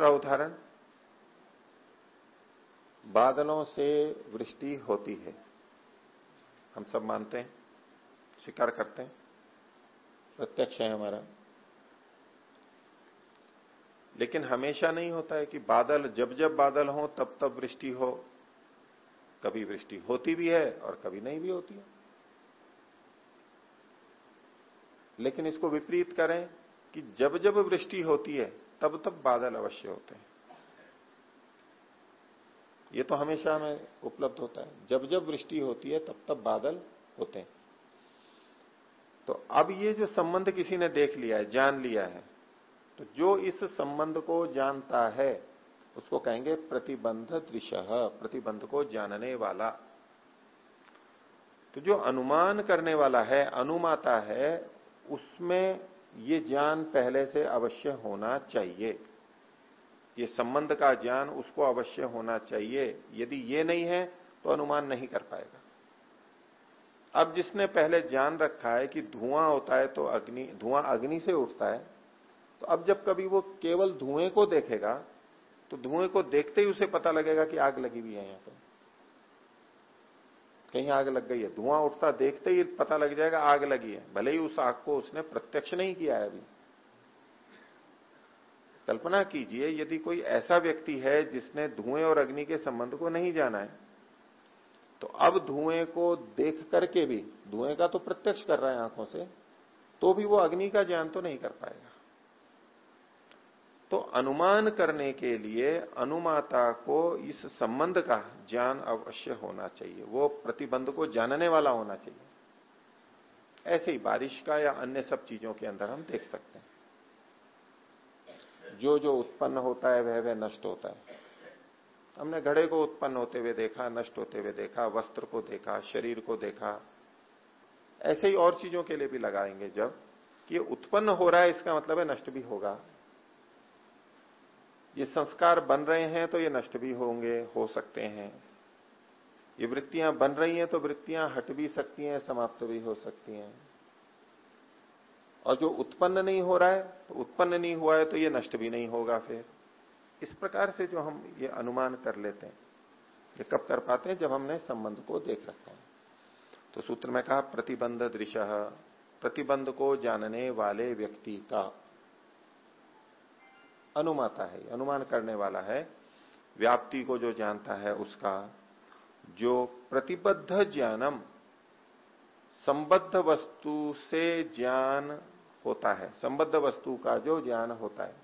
दूसरा उदाहरण, बादलों से वृष्टि होती है। हम सब मानते हैं, स्वीकार करते हैं, प्रत्यक्ष है हमारा। लेकिन हमेशा नहीं होता है कि बादल, जब जब बादल हो, तब तब वृष्टि हो। कभी वृष्टि होती भी है और कभी नहीं भी होती है। लेकिन इसको विपरीत करें कि जब जब वृष्टि होती है तब तब बादल अवश्य होते हैं। ये तो हमेशा हमें उपलब्ध होता है। जब जब वृष्टि होती है, तब तब बादल होते हैं। तो अब ये जो संबंध किसी ने देख लिया है, जान लिया है तो जो इस संबंध को जानता है, उसको कहेंगे प्रतिबंध दृश्य, प्रतिबंध को जानने वाला। तो जो अनुमान करने वाला है, अनुमाता है, उसमें ये ज्ञान पहले से अवश्य होना चाहिए। ये संबंध का ज्ञान उसको अवश्य होना चाहिए। यदि ये नहीं है तो अनुमान नहीं कर पाएगा। अब जिसने पहले ज्ञान रखा है कि धुआँ होता है तो अग्नि, धुआँ अग्नि से उठता है तो अब जब कभी वो केवल धुएँ को देखेगा तो धुएँ को देखते ही उसे पता लगेगा कि आग लगी हुई है यहाँ पर। कहीं आग लग गई है। धुआँ उठता देखते ही पता लग जाएगा आग लगी है। भले ही उस आग को उसने प्रत्यक्ष नहीं किया है अभी। कल्पना कीजिए, यदि कोई ऐसा व्यक्ति है जिसने धुएँ और अग्नि के संबंध को नहीं जाना है तो अब धुएँ को देख करके भी, धुएँ का तो प्रत्यक्ष कर रहा है आँखों से तो भी वो अग्नि का ज्ञान तो नहीं कर पाएगा। तो अनुमान करने के लिए अनुमाता को इस संबंध का ज्ञान अवश्य होना चाहिए। वो प्रतिबंध को जानने वाला होना चाहिए। ऐसे ही बारिश का या अन्य सब चीज़ों के अंदर हम देख सकते हैं। जो जो उत्पन्न होता है, वह वह नष्ट होता है। हमने घड़े को उत्पन्न होते हुए देखा, नष्ट होते हुए देखा, वस्त्र को देखा, शरीर को देखा। ऐसे ही और चीज़ों के लिए भी लगाएँगे जब कि उत्पन्न हो रहा है, इसका मतलब है नष्ट भी होगा। ये संस्कार बन रहे हैं तो ये नष्ट भी होंगे, हो सकते हैं। ये वृत्तियाँ बन रही हैं तो वृत्तियाँ हट भी सकती हैं, समाप्त भी हो सकती हैं। और जो उत्पन्न नहीं हो रहा है तो उत्पन्न नहीं हुआ है तो ये नष्ट भी नहीं होगा फिर। इस प्रकार से जो हम ये अनुमान कर लेते हैं, ये कब कर पाते हैं? जब हमने संबंध को देख रखा है। तो सूत्र में कहा, प्रतिबंध दृश्य, प्रतिबंध को जानने वाले व्यक्ति का। अनुमाता है, अनुमान करने वाला है, व्याप्ति को जो जानता है उसका, जो प्रतिबद्ध ज्ञानम, संबद्ध वस्तु से ज्ञान होता है, संबद्ध वस्तु का जो ज्ञान होता है।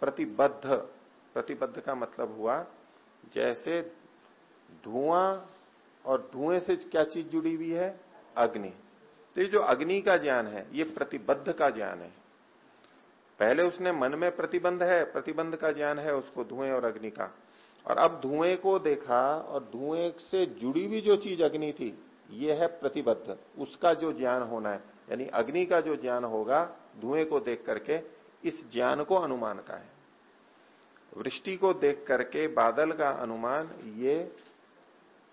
प्रतिबद्ध प्रतिबद्ध का मतलब हुआ, जैसे धुआँ और धुएँ से क्या चीज़ जुड़ी हुई है? अग्नि। तो ये जो अग्नि का ज्ञान है, ये प्रतिबद्ध का ज्ञान है। पहले उसने मन में प्रतिबंध है, प्रतिबंध का ज्ञान है, उसको धुएँ और अग्नि का। और अब धुएँ को देखा और धुएँ से जुड़ी हुई जो चीज़ अग्नि थी, ये है प्रतिबद्ध। उसका जो ज्ञान होना है, यानी अग्नि का जो ज्ञान होगा, धुएँ को देख करके, इस ज्ञान को अनुमान का है। वृष्टि को देख करके, बादल का अनुमान, ये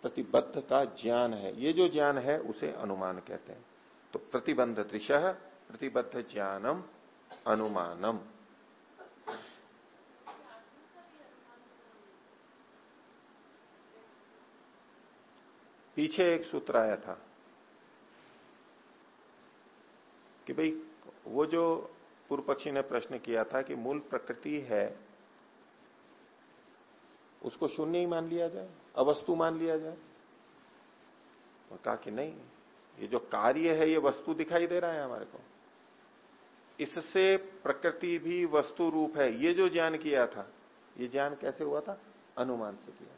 प्रतिबद्ध का ज्ञान है। ये जो ज्ञान है, उसे अनुमान कहते हैं। तो प्रतिबंध दृश्य प्रतिबद्ध ज्ञानम अनुमानम। पीछे एक सूत्र आया था कि भाई, वो जो पूर्व पक्षी ने प्रश्न किया था कि मूल प्रकृति है, उसको शून्य ही मान लिया जाए, अवस्तु मान लिया जाए। और कहा कि नहीं, ये जो कार्य है, ये वस्तु दिखाई दे रहा है हमारे को। इससे प्रकृति भी वस्तु रूप है। ये जो ज्ञान किया था, ये ज्ञान कैसे हुआ था? अनुमान से किया।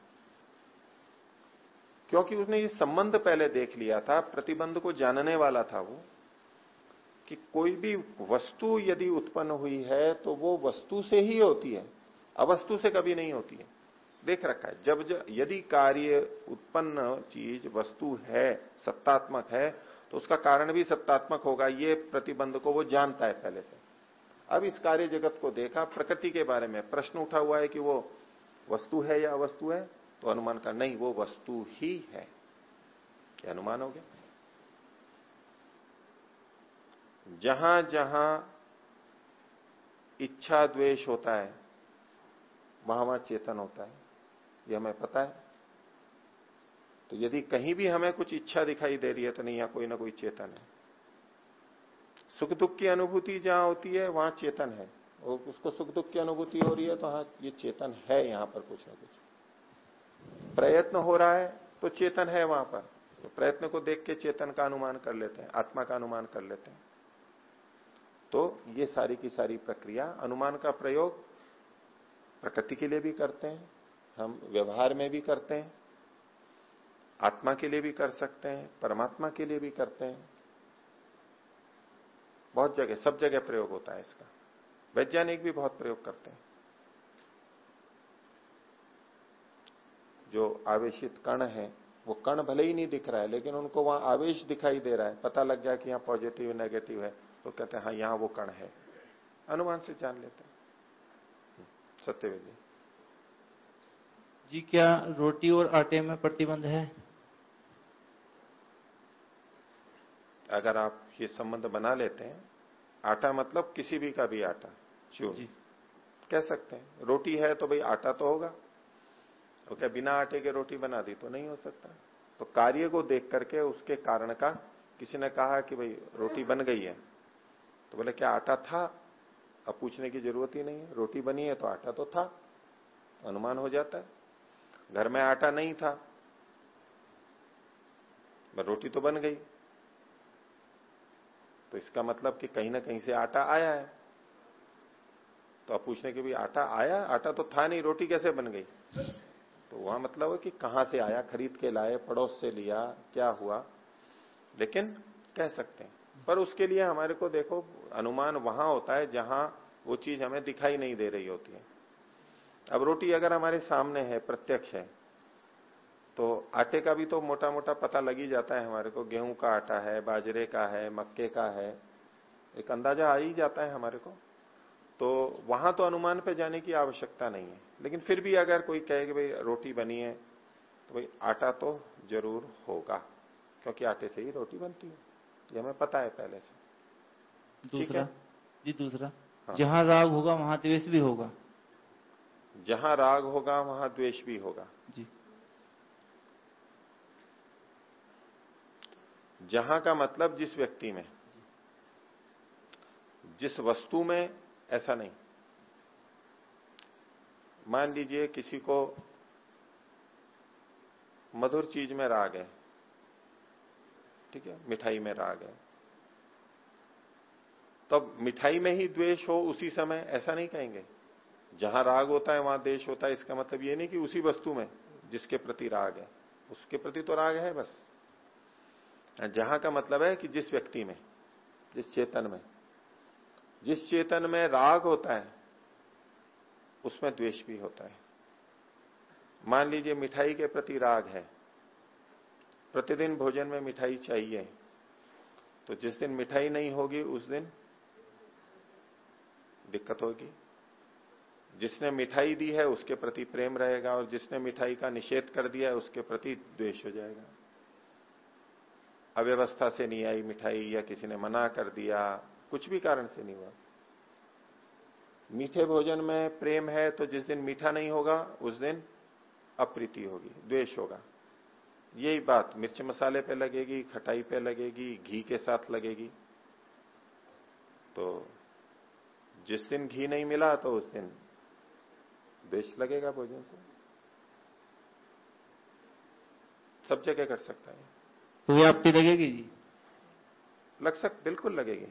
क्योंकि उसने ये संबंध पहले देख लिया था, प्रतिबंध को जानने वाला था वो, कि कोई भी वस्तु यदि उत्पन्न हुई है तो वो वस्तु से ही होती है, अवस्तु से कभी नहीं होती है। देख रखा है, जब जब यदि कार्य उत्पन्न चीज़, वस्तु है, सत्तात्मक है तो उसका कारण भी सत्तात्मक होगा, ये प्रतिबंध को वो जानता है पहले से। अब इस कार्य जगत को देखा, प्रकृति के बारे में प्रश्न उठा हुआ है कि वो वस्तु है या अवस्तु है तो अनुमान का नहीं, वो वस्तु ही है। क्या अनुमान हो गया? जहाँ जहाँ इच्छा द्वेष होता है वहाँ वहाँ चेतन होता है, यह हमें पता है। तो यदि कहीं भी हमें कुछ इच्छा दिखाई दे रही है तो नहीं, यहाँ कोई ना कोई चेतन है। सुख दुख की अनुभूति जहाँ होती है, वहाँ चेतन है। और उसको सुख दुख की अनुभूति हो रही है तो हाँ ये चेतन है यहाँ पर कुछ ना कुछ। प्रयत्न हो रहा है तो चेतन है वहाँ पर। तो प्रयत्न को देख के चेतन का अनुमान कर लेते हैं, आत्मा का अनुमान कर लेते हैं। तो ये सारी की सारी प्रक्रिया, अनुमान का प्रयोग प्रकृति के लिए भी करते हैं, हम व्यवहार में भी करते हैं। आत्मा के लिए भी कर सकते हैं, परमात्मा के लिए भी करते हैं। बहुत जगह, सब जगह प्रयोग होता है इसका। वैज्ञानिक भी बहुत प्रयोग करते हैं। जो आवेशित कण है, वो कण भले ही नहीं दिख रहा है, लेकिन उनको वहाँ आवेश दिखाई दे रहा है। पता लग गया कि यहाँ पॉजिटिव नेगेटिव है तो कहते हैं हाँ यहाँ वो कण है। अनुमान से जान लेते हैं। सत्यवेद। जी, क्या रोटी और आटे में प्रतिबंध है? अगर आप ये संबंध बना लेते हैं आटा मतलब किसी भी का भी आटा चूर। कह सकते हैं रोटी है तो भाई आटा तो होगा। तो क्या बिना आटे के रोटी बना दी तो नहीं हो सकता? तो कार्य को देख करके उसके कारण का किसी ने कहा कि भाई रोटी बन गई है। तो बोले क्या आटा था? अब पूछने की ज़रूरत ही नहीं है। रोटी बनी है तो आटा तो था अनुमान हो जाता है। घर में आटा नहीं था रोटी तो बन गई। तो इसका मतलब कि कहीं ना कहीं से आटा आया है। तो आप पूछने के भी, आटा आया? आटा तो था नहीं, रोटी कैसे बन गई? तो वहाँ मतलब है कि कहाँ से आया? खरीद के लाए, पड़ोस से लिया, क्या हुआ? लेकिन कह सकते हैं। पर उसके लिए हमारे को देखो, अनुमान वहाँ होता है जहाँ वो चीज़ हमें दिखाई नहीं दे रही होती है। अब रोटी अगर हमारे सामने है, प्रत्यक्ष है तो आटे का भी तो मोटा मोटा पता लग ही जाता है हमारे को। गेहूँ का आटा है बाजरे का है मक्के का है एक अंदाज़ा आ ही जाता है हमारे को। तो वहाँ तो अनुमान पे जाने की आवश्यकता नहीं है। लेकिन फिर भी अगर कोई कहे कि भाई रोटी बनी है तो भाई आटा तो ज़रूर होगा क्योंकि आटे से ही रोटी बनती है। ये हमें पता है पहले से। दूसरा जी दूसरा हाँ। जहाँ राग होगा वहाँ द्वेष भी होगा। जहाँ राग होगा वहाँ द्वेष भी होगा। जी। जहाँ का मतलब जिस व्यक्ति में, जिस वस्तु में, ऐसा नहीं। मान लीजिए किसी को मधुर चीज़ में राग है, ठीक है, मिठाई में राग है, तब मिठाई में ही द्वेष हो उसी समय, ऐसा नहीं कहेंगे। जहाँ राग होता है, वहाँ देश होता है, इसका मतलब ये नहीं कि उसी वस्तु में जिसके प्रति राग है। उसके प्रति तो राग है बस। जहाँ का मतलब है कि जिस व्यक्ति में, जिस चेतन में, जिस चेतन में राग होता है, उसमें द्वेष भी होता है। मान लीजिए मिठाई के प्रति राग है, प्रतिदिन भोजन में मिठाई चाहिए तो जिस दिन मिठाई नहीं होगी, उस दिन दिक्कत होगी। जिसने मिठाई दी है, उसके प्रति प्रेम रहेगा, और जिसने मिठाई का निषेध कर दिया है, उसके प्रति द्वेष हो जाएगा। अव्यवस्था से नहीं आई, मिठाई या किसी ने मना कर दिया, कुछ भी कारण से नहीं हुआ। मीठे भोजन में प्रेम है तो जिस दिन मीठा नहीं होगा, उस दिन अप्रीति होगी, द्वेष होगा। यही बात मिर्च मसाले पे लगेगी, खटाई पे लगेगी, घी के साथ लगेगी। तो जिस दिन घी नहीं मिला तो उस दिन द्वेष लगेगा भोजन से। सब जगह कर सकता है। तो ये आपकी लगेगी जी। लग सक बिल्कुल लगेगी।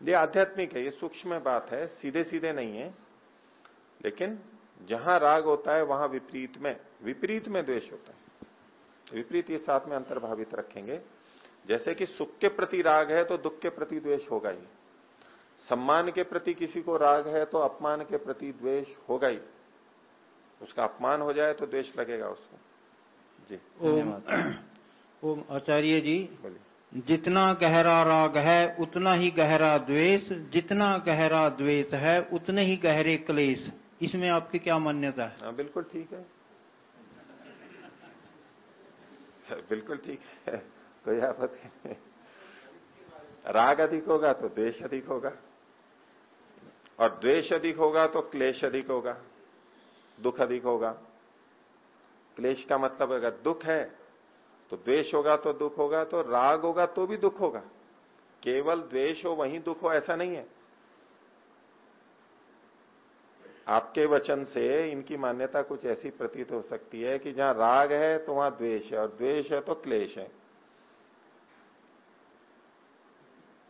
ये आध्यात्मिक है ये सूक्ष्म बात है सीधे सीधे नहीं है। लेकिन जहाँ राग होता है वहाँ विपरीत में विपरीत में द्वेष होता है। विपरीत ये साथ में अंतर्भावित रखेंगे। जैसे कि सुख के प्रति राग है तो दुख के प्रति द्वेष होगा ही। सम्मान के प्रति किसी को राग है तो अपमान के प्रति द्वेष होगा ही। उसका अपमान हो जाए तो द्वेष लगेगा उसको। जी ओम आचार्य जी जितना गहरा राग है उतना ही गहरा द्वेष जितना गहरा द्वेष है उतने ही गहरे क्लेश। इसमें आपकी क्या मान्यता है? हाँ बिल्कुल ठीक है। बिल्कुल ठीक है। कोई आपत्ति नहीं राग अधिक होगा तो द्वेष अधिक होगा। और द्वेष अधिक होगा तो क्लेश अधिक होगा। दुख अधिक होगा। क्लेश का मतलब अगर दुख है तो द्वेष होगा तो दुख होगा तो राग होगा तो भी दुख होगा। केवल द्वेष हो, वहीं दुख हो, ऐसा नहीं है। आपके वचन से इनकी मान्यता कुछ ऐसी प्रतीत हो सकती है कि जहाँ राग है तो वहाँ द्वेष है, और द्वेष है तो क्लेश है।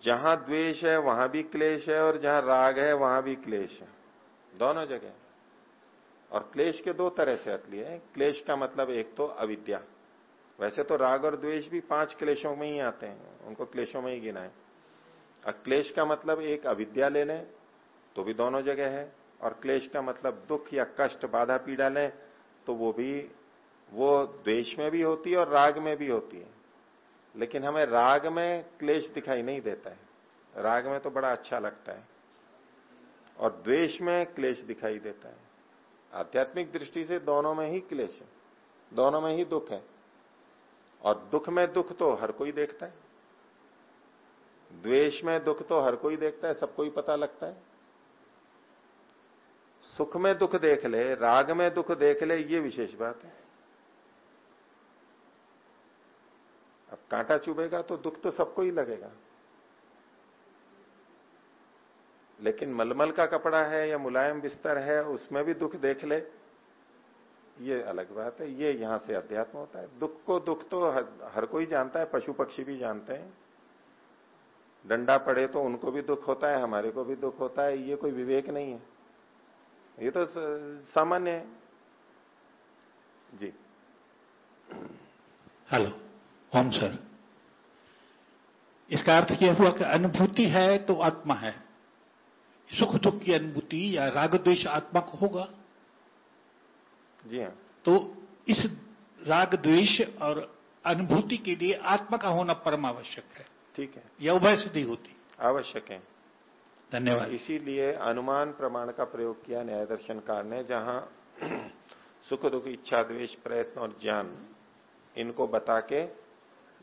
जहाँ द्वेष है, वहाँ भी क्लेश है, और जहाँ राग है, वहाँ भी क्लेश है। दोनों जगह। और क्लेश के दो तरह से अर्थ लिए क्लेश का मतलब एक तो अविद्या। वैसे तो राग और द्वेष भी पाँच क्लेशों में ही आते हैं, उनको क्लेशों में ही गिना है। अक्लेश का मतलब एक अविद्या ले लें तो भी दोनों जगह है, और क्लेश का मतलब दुख या कष्ट, बाधा, पीड़ा लें तो वो भी, वो द्वेष में भी होती है और राग में भी होती है। लेकिन हमें राग में क्लेश दिखाई नहीं देता है। राग में तो बड़ा अच्छा लगता है, और द्वेष में क्लेश दिखाई देता है। आध्यात्मिक दृष्टि से दोनों में ही क्लेश है, दोनों में ही दुख है। और दुख में दुख तो हर कोई देखता है। द्वेष में दुख तो हर कोई देखता है सबको ही पता लगता है। सुख में दुख देख ले, राग में दुख देख ले, ये विशेष बात है। अब कांटा चुभेगा तो दुख तो सबको ही लगेगा। लेकिन मलमल का कपड़ा है या मुलायम बिस्तर है, उसमें भी दुख देख ले। ये अलग बात है ये यहाँ से अध्यात्म होता है। दुख को दुख तो हर, हर कोई जानता है पशु पक्षी भी जानते हैं। डंडा पड़े तो उनको भी दुख होता है हमारे को भी दुख होता है ये कोई विवेक नहीं है। ये तो सामान्य है। जी। Hello Om sir. इसका अर्थ यह हुआ कि अनुभूति है तो आत्मा है। सुख दुख की अनुभूति या राग द्वेष आत्मा को होगा। जी हाँ। तो इस राग द्वेष और अनुभूति के लिए आत्मा का होना परम आवश्यक है। ठीक है। यह उभय सिद्धि होती। आवश्यक है। धन्यवाद। इसीलिए अनुमान प्रमाण का प्रयोग किया न्याय दर्शनकार ने जहाँ सुख दुख इच्छा द्वेष प्रयत्न और ज्ञान इनको बता के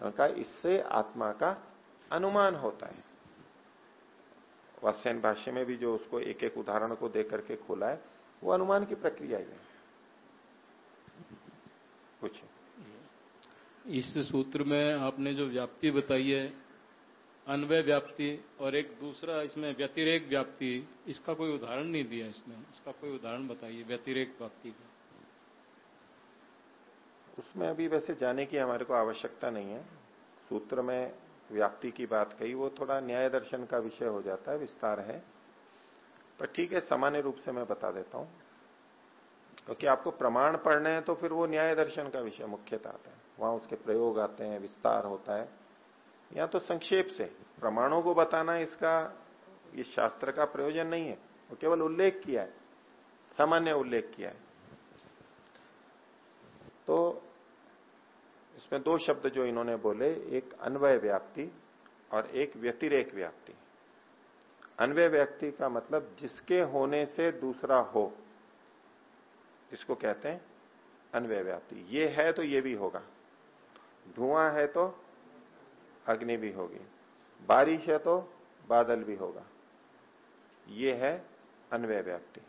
का इससे आत्मा का अनुमान होता है। वास्यन भाष्य में भी जो उसको एक एक उदाहरण को देकर के खोला है वो अनुमान की प्रक्रिया ही है। कुछ इस सूत्र में आपने जो व्याप्ति बताई है अन्वय व्याप्ति और एक दूसरा इसमें व्यतिरेक व्याप्ति इसका कोई उदाहरण नहीं दिया इसमें। इसका कोई उदाहरण बताइए व्यतिरेक व्याप्ति का। उसमें अभी वैसे जाने की हमारे को आवश्यकता नहीं है। सूत्र में व्याप्ति की बात कही वो थोड़ा न्याय दर्शन का विषय हो जाता है विस्तार है। पर ठीक है सामान्य रूप से मैं बता देता हूँ। क्योंकि आपको प्रमाण पढ़ने हैं तो फिर वो न्याय दर्शन का विषय मुख्यतः आता है। वहाँ उसके प्रयोग आते हैं, विस्तार होता है। या तो संक्षेप से, प्रमाणों को बताना इसका, इस शास्त्र का प्रयोजन नहीं है। वो केवल उल्लेख किया है, सामान्य उल्लेख किया है। तो इसमें दो शब्द जो इन्होंने बोले, एक अन्वय व्याप्ति और एक व्यतिरेक व्याप्ति। अन्वय व्याप्ति का मतलब जिसके होने से दूसरा हो। इसको कहते हैं अन्वय व्याप्ति। ये है तो ये भी होगा। धुआँ है तो अग्नि भी होगी। बारिश है तो बादल भी होगा। ये है अन्वय व्याप्ति।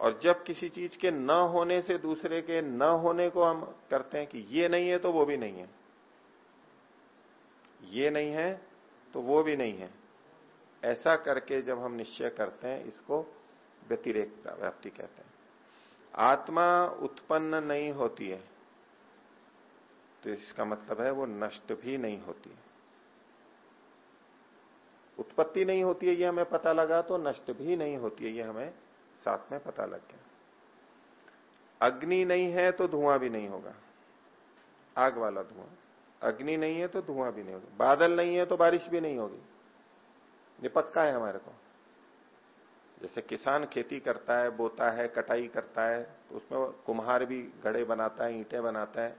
और जब किसी चीज़ के न होने से दूसरे के न होने को हम करते हैं कि ये नहीं है तो वो भी नहीं है। ये नहीं है तो वो भी नहीं है। ऐसा करके जब हम निश्चय करते हैं, इसको व्यतिरेक व्याप्ति कहते हैं। आत्मा उत्पन्न नहीं होती है। तो इसका मतलब है वो नष्ट भी नहीं होती है। उत्पत्ति नहीं होती है, ये हमें पता लगा तो नष्ट भी नहीं होती है, ये हमें साथ में पता लग गया। अग्नि नहीं है तो धुआँ भी नहीं होगा। आग वाला धुआँ। अग्नि नहीं है तो धुआँ भी नहीं होगा। बादल नहीं है तो बारिश भी नहीं होगी। ये पक्का है हमारे को। जैसे किसान खेती करता है, बोता है, कटाई करता है तो उसमें कुम्हार भी घड़े बनाता है, ईंटें बनाता है।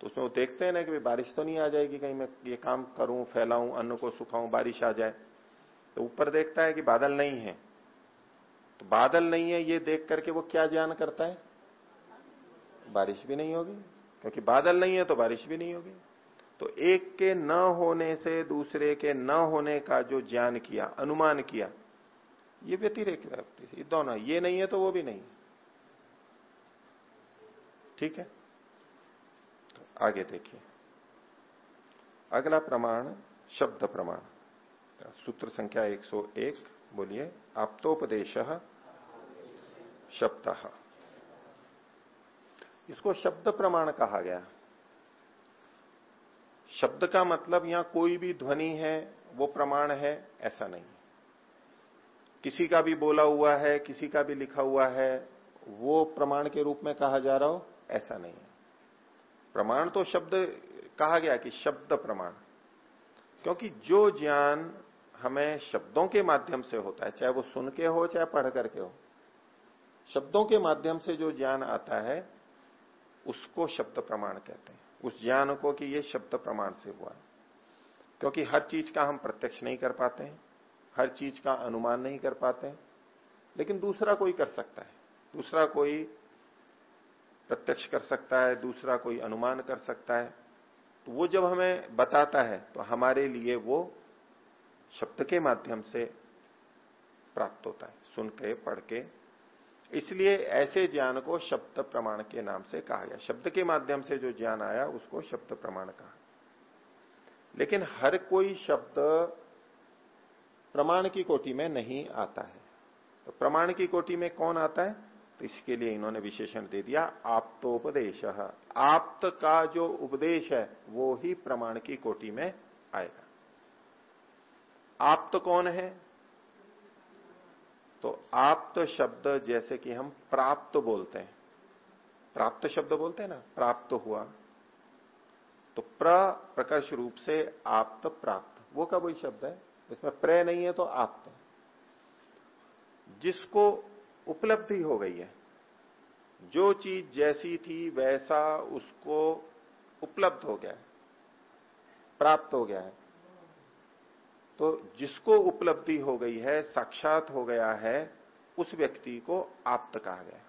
तो उसमें वो देखते हैं ना कि बारिश तो नहीं आ जाएगी कहीं मैं ये काम करूँ, फैलाऊं, अन्न को सुखाऊं, बारिश आ जाए। तो ऊपर देखता है कि बादल नहीं है। तो बादल नहीं है, ये देख करके वो क्या ज्ञान करता है? बारिश भी नहीं होगी। क्योंकि बादल नहीं है तो बारिश भी नहीं होगी। तो एक के न होने से दूसरे के न होने का जो ज्ञान किया, अनुमान किया ये व्यतिरेक व्याप्ति दोनों ये नहीं है तो वो भी नहीं ठीक है? तो आगे देखिए। अगला प्रमाण, शब्द प्रमाण। सूत्र संख्या 101 बोलिए, आप्तोपदेश शब्द। इसको शब्द प्रमाण कहा गया। शब्द का मतलब यहाँ कोई भी ध्वनि है, वो प्रमाण है, ऐसा नहीं। किसी का भी बोला हुआ है, किसी का भी लिखा हुआ है, वो प्रमाण के रूप में कहा जा रहा हो, ऐसा नहीं है। प्रमाण तो शब्द, कहा गया कि शब्द प्रमाण। क्योंकि जो ज्ञान हमें शब्दों के माध्यम से होता है, चाहे वो सुन के हो, चाहे पढ़ करके हो, शब्दों के माध्यम से जो ज्ञान आता है, उसको शब्द प्रमाण कहते हैं। उस ज्ञान को कि ये शब्द प्रमाण से हुआ। क्योंकि हर चीज़ का हम प्रत्यक्ष नहीं कर पाते हैं। हर चीज़ का अनुमान नहीं कर पाते लेकिन दूसरा कोई कर सकता है। दूसरा कोई प्रत्यक्ष कर सकता है, दूसरा कोई अनुमान कर सकता है। तो वो जब हमें बताता है तो हमारे लिए वो शब्द के माध्यम से प्राप्त होता है, सुन के, पढ़ के। इसलिए ऐसे ज्ञान को शब्द प्रमाण के नाम से कहा गया। शब्द के माध्यम से जो ज्ञान आया, उसको शब्द प्रमाण कहा। लेकिन हर कोई शब्द प्रमाण की कोटि में नहीं आता है। तो प्रमाण की कोटि में कौन आता है? तो इसके लिए इन्होंने विशेषण दे दिया, आप्तोपदेश। आप्त का जो उपदेश है, वो ही प्रमाण की कोटि में आएगा। आप्त कौन है? तो आप्त शब्द जैसे कि हम प्राप्त बोलते हैं। प्राप्त शब्द बोलते हैं ना? प्राप्त हुआ। तो प्र प्रकर्ष रूप से आप्त प्राप्त। वो का वही शब्द है? इसमें प्र नहीं है तो आप्त जिसको उपलब्धि हो गई है, जो चीज़ जैसी थी वैसा उसको उपलब्ध हो गया है, प्राप्त हो गया है। तो जिसको उपलब्धि हो गई है, साक्षात हो गया है, उस व्यक्ति को आप्त कहा गया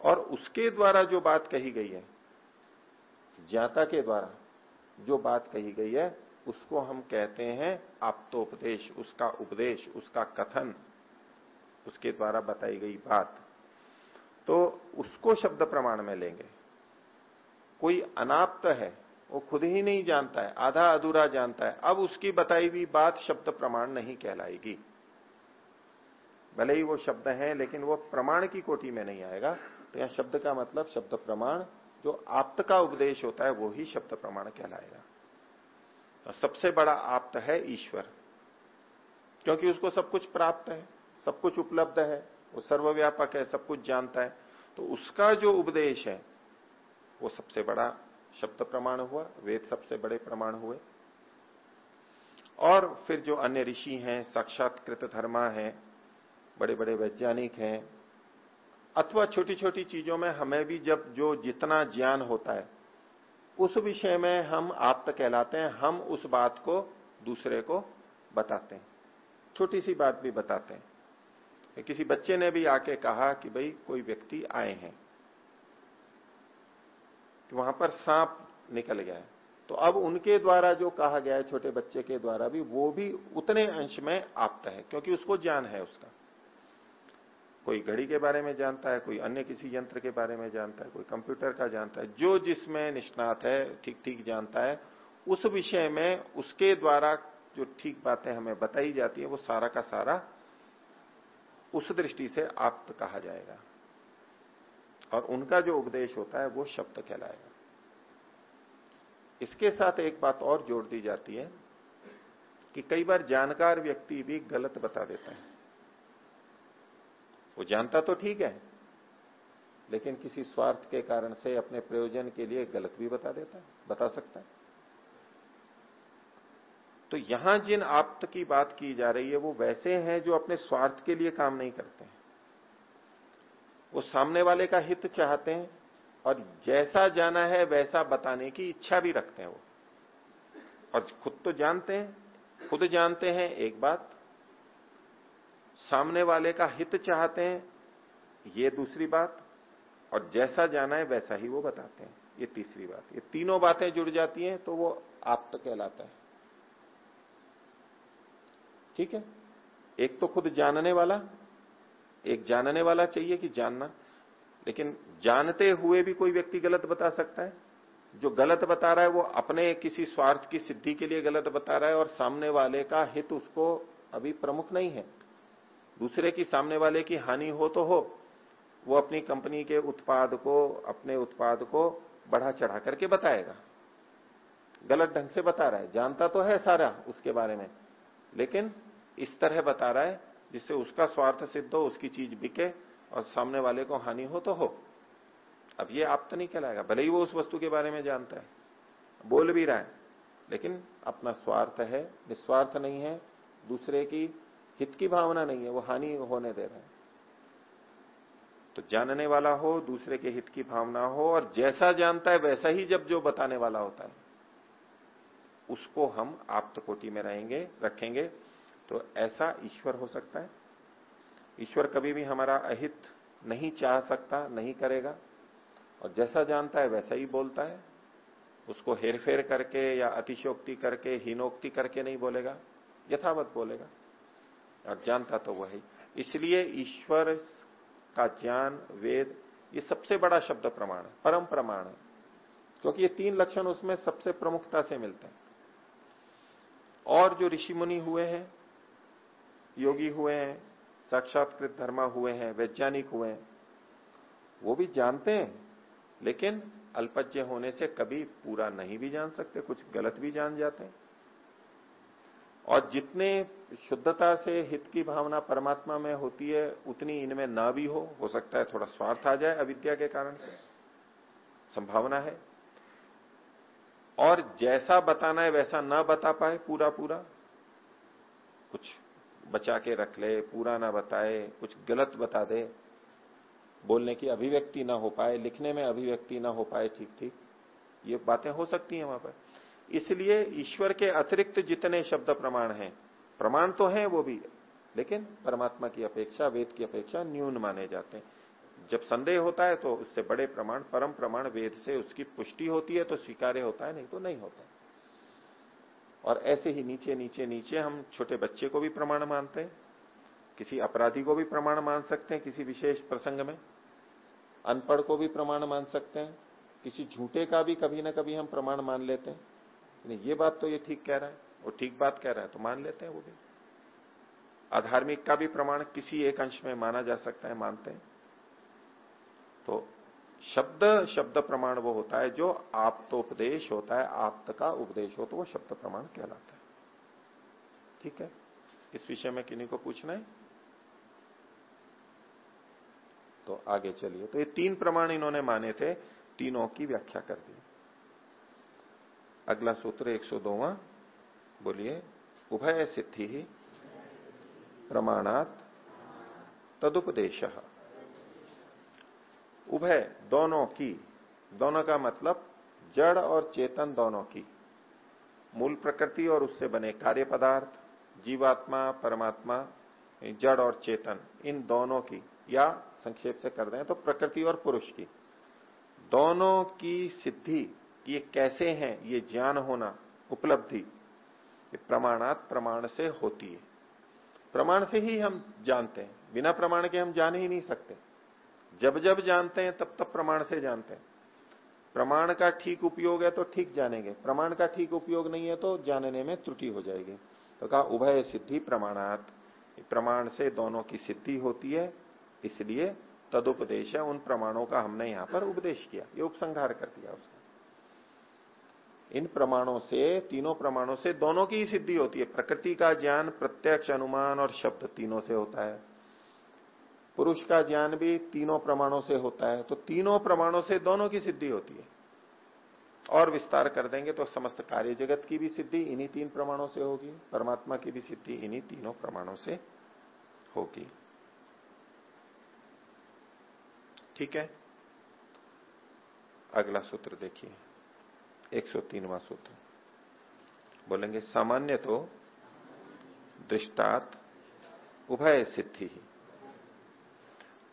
और उसके द्वारा जो बात कही गई है, ज्ञाता के द्वारा जो बात कही गई है उसको हम कहते हैं आप्तोपदेश, उसका उपदेश, उसका कथन, उसके द्वारा बताई गई बात। तो उसको शब्द प्रमाण में लेंगे। कोई अनाप्त है, वो खुद ही नहीं जानता है, आधा अधूरा जानता है, अब उसकी बताई हुई बात शब्द प्रमाण नहीं कहलाएगी। भले ही वो शब्द है, लेकिन वो प्रमाण की कोटि में नहीं आएगा। तो यहाँ शब्द का मतलब शब्द प्रमाण, जो आप्त का उपदेश होता है, वो ही शब्द प्रमाण कहलाएगा। तो सबसे बड़ा आप्त है ईश्वर। क्योंकि उसको सब कुछ प्राप्त है, सब कुछ उपलब्ध है, वो सर्वव्यापक है, सब कुछ जानता है। तो उसका जो उपदेश है, वो सबसे बड़ा शब्द प्रमाण हुआ, वेद सबसे बड़े प्रमाण हुए। और फिर जो अन्य ऋषि हैं, साक्षात्कृत धर्मा हैं बड़े बड़े वैज्ञानिक हैं, अथवा छोटी छोटी चीज़ों में हमें भी जब जो जितना ज्ञान होता है उस विषय में हम आप कहलाते हैं, हम उस बात को दूसरे को बताते हैं। छोटी सी बात भी बताते हैं। किसी बच्चे ने भी आके कहा कि भाई, कोई व्यक्ति आए हैं, कि वहाँ पर सांप निकल गया है। तो अब उनके द्वारा जो कहा गया है, छोटे बच्चे के द्वारा भी, वो भी उतने अंश में आपता है, क्योंकि उसको ज्ञान है उसका। कोई घड़ी के बारे में जानता है, कोई अन्य किसी यंत्र के बारे में जानता है, कोई कंप्यूटर का जानता है, जो जिसमें निष्णात है, ठीक ठीक जानता है, उस विषय में उसके द्वारा जो ठीक बातें हमें बताई जाती है, वो सारा का सारा उस दृष्टि से आप्त कहा जाएगा। और उनका जो उपदेश होता है, वो शब्द कहलाएगा। इसके साथ एक बात और जोड़ दी जाती है कि कई बार जानकार व्यक्ति भी गलत बता देता है। वो जानता तो ठीक है, लेकिन किसी स्वार्थ के कारण से अपने प्रयोजन के लिए गलत भी बता देता है, बता सकता है। तो यहाँ जिन आप्त की बात की जा रही है, वो वैसे हैं जो अपने स्वार्थ के लिए काम नहीं करते हैं। वो सामने वाले का हित चाहते हैं और जैसा जाना है वैसा बताने की इच्छा भी रखते हैं वो। और खुद तो जानते हैं, खुद जानते हैं, एक बात सामने वाले का हित चाहते हैं, ये दूसरी बात, और जैसा जाना है वैसा ही वो बताते हैं। ये तीसरी बात। ये तीनों बातें जुड़ जाती हैं तो वो आप तो कहलाता है। ठीक है? एक तो खुद जानने वाला, एक जानने वाला चाहिए कि जानना। लेकिन जानते हुए भी कोई व्यक्ति गलत बता सकता है। जो गलत बता रहा है, वो अपने किसी स्वार्थ की सिद्धि के लिए गलत बता रहा है, और सामने वाले का हित उसको अभी प्रमुख नहीं है। दूसरे की सामने वाले की हानि हो तो हो, वो अपनी कंपनी के उत्पाद को, अपने उत्पाद को बढ़ा चढ़ा करके बताएगा। गलत ढंग से बता रहा है। जानता तो है सारा उसके बारे में, लेकिन इस तरह बता रहा है जिससे उसका स्वार्थ सिद्ध हो, उसकी चीज़ बिके और सामने वाले को हानि हो तो हो। अब ये आप तो नहीं कहलाएगा, भले ही वो उस वस्तु के बारे में जानता है, बोल भी रहा है, लेकिन अपना स्वार्थ है, निस्वार्थ नहीं है, दूसरे की हित की भावना नहीं है, वो हानि होने दे रहा है। तो जानने वाला हो, दूसरे के हित की भावना हो, और जैसा जानता है वैसा ही जब जो बताने वाला होता है, उसको हम आप्त कोटि में रहेंगे, रखेंगे। तो ऐसा ईश्वर हो सकता है। ईश्वर कभी भी हमारा अहित नहीं चाह सकता, नहीं करेगा। और जैसा जानता है वैसा ही बोलता है। उसको हेरफेर करके या अतिशोक्ति करके, हीनोक्ति करके नहीं बोलेगा, यथावत बोलेगा। और जानता तो वही। इसलिए ईश्वर का ज्ञान, वेद, ये सबसे बड़ा शब्द प्रमाण है, परम प्रमाण है। क्योंकि ये तीन लक्षण उसमें सबसे प्रमुखता से मिलते हैं। और जो ऋषि मुनि हुए हैं, योगी हुए हैं, साक्षात्कृत धर्मा हुए हैं, वैज्ञानिक हुए हैं, वो भी जानते हैं, लेकिन अल्पज्ञ होने से कभी पूरा नहीं भी जान सकते, कुछ गलत भी जान जाते हैं। और जितने शुद्धता से हित की भावना परमात्मा में होती है, उतनी इनमें ना भी हो हो सकता है थोड़ा स्वार्थ आ जाए अविद्या के कारण से। संभावना है। और जैसा बताना है, वैसा ना बता पाए पूरा पूरा कुछ बचा के रख ले, पूरा ना बताए, कुछ गलत बता दे। बोलने की अभिव्यक्ति ना हो पाए, लिखने में अभिव्यक्ति ना हो पाए ठीक ठीक ये बातें हो सकती हैं वहाँ पर। इसलिए ईश्वर के अतिरिक्त जितने शब्द प्रमाण हैं, प्रमाण तो हैं वो भी, लेकिन परमात्मा की अपेक्षा, वेद की अपेक्षा न्यून माने जाते हैं। जब संदेह होता है तो उससे बड़े प्रमाण, परम प्रमाण वेद से उसकी पुष्टि होती है तो स्वीकार्य होता है, नहीं तो नहीं होता। और ऐसे ही नीचे नीचे नीचे हम छोटे बच्चे को भी प्रमाण मानते हैं, किसी अपराधी को भी प्रमाण मान सकते हैं किसी विशेष प्रसंग में, अनपढ़ को भी प्रमाण मान सकते हैं, किसी झूठे का भी कभी ना कभी हम प्रमाण मान लेते हैं। ये बात तो ये ठीक कह रहा है, वो ठीक बात कह रहा है तो मान लेते हैं वो भी। अधार्मिक का भी प्रमाण किसी एक अंश में माना जा सकता है, मानते हैं। तो शब्द शब्द प्रमाण वो होता है, जो आप्तोपदेश होता है, आप्त का उपदेश हो तो वो शब्द प्रमाण कहलाता है। ठीक है? इस विषय में किन्हीं को पूछना है? तो आगे चलिए। तो ये तीन प्रमाण इन्होंने माने थे, तीनों की व्याख्या कर दी। अगला सूत्र एक सौ दोवा बोलिए, उभय सिद्धि ही प्रमाणात तदुपदेश। उभय दोनों की, दोनों का मतलब जड़ और चेतन दोनों की। मूल प्रकृति और उससे बने कार्य पदार्थ, जीवात्मा, परमात्मा, जड़ और चेतन, इन दोनों की, या संक्षेप से कर दें तो प्रकृति और पुरुष की। दोनों की सिद्धि कि ये कैसे हैं, ये ज्ञान होना उपलब्धि प्रमाणात प्रमाण से होती है। प्रमाण से ही हम जानते हैं, बिना प्रमाण के हम जान ही नहीं सकते। जब जब जानते हैं, तब तब प्रमाण से जानते हैं। प्रमाण का ठीक उपयोग है तो ठीक जानेंगे, प्रमाण का ठीक उपयोग नहीं है तो जानने में त्रुटि हो जाएगी। तो कहा, उभय सिद्धि प्रमाणात प्रमाण से दोनों की सिद्धि होती है, इसलिए तदुपदेश उन प्रमाणों का हमने यहाँ पर उपदेश किया, ये उपसंहार कर दिया उसका। इन प्रमाणों से, तीनों प्रमाणों से दोनों की ही सिद्धि होती है। प्रकृति का ज्ञान प्रत्यक्ष अनुमान और शब्द तीनों से होता है। पुरुष का ज्ञान भी तीनों प्रमाणों से होता है। तो तीनों प्रमाणों से दोनों की सिद्धि होती है। और विस्तार कर देंगे तो समस्त कार्य जगत की भी सिद्धि इन्हीं तीन प्रमाणों से होगी। परमात्मा की भी सिद्धि इन्हीं तीनों प्रमाणों से होगी। ठीक है? अगला सूत्र देखिए। 103वां सूत्र। बोलेंगे, सामान्य तो दृष्टात, उभय सिद्धि ही।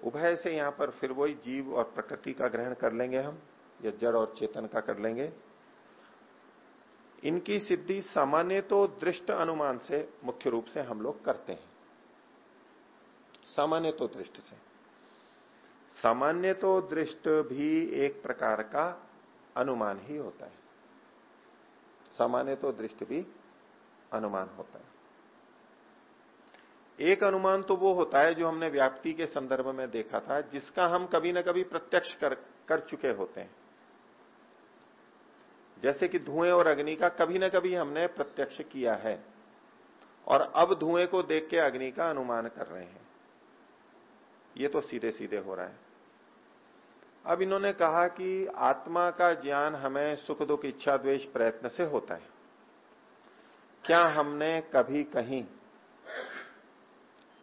उभय से यहाँ पर फिर वही जीव और प्रकृति का ग्रहण कर लेंगे हम, या जड़ और चेतन का कर लेंगे। इनकी सिद्धि सामान्य तो दृष्ट अनुमान से मुख्य रूप से हम लोग करते हैं। सामान्य तो दृष्ट से। सामान्य तो दृष्ट भी एक प्रकार का अनुमान ही होता है। सामान्य तो दृष्टि भी अनुमान होता है। एक अनुमान तो वो होता है जो हमने व्याप्ति के संदर्भ में देखा था जिसका हम कभी ना कभी प्रत्यक्ष कर, कर चुके होते हैं। जैसे कि धुएँ और अग्नि का कभी ना कभी हमने प्रत्यक्ष किया है और अब धुएँ को देख के अग्नि का अनुमान कर रहे हैं। ये तो सीधे सीधे हो रहा है। अब इन्होंने कहा कि आत्मा का ज्ञान हमें सुख, दुख, इच्छा, द्वेष, प्रयत्न से होता है। क्या हमने कभी कहीं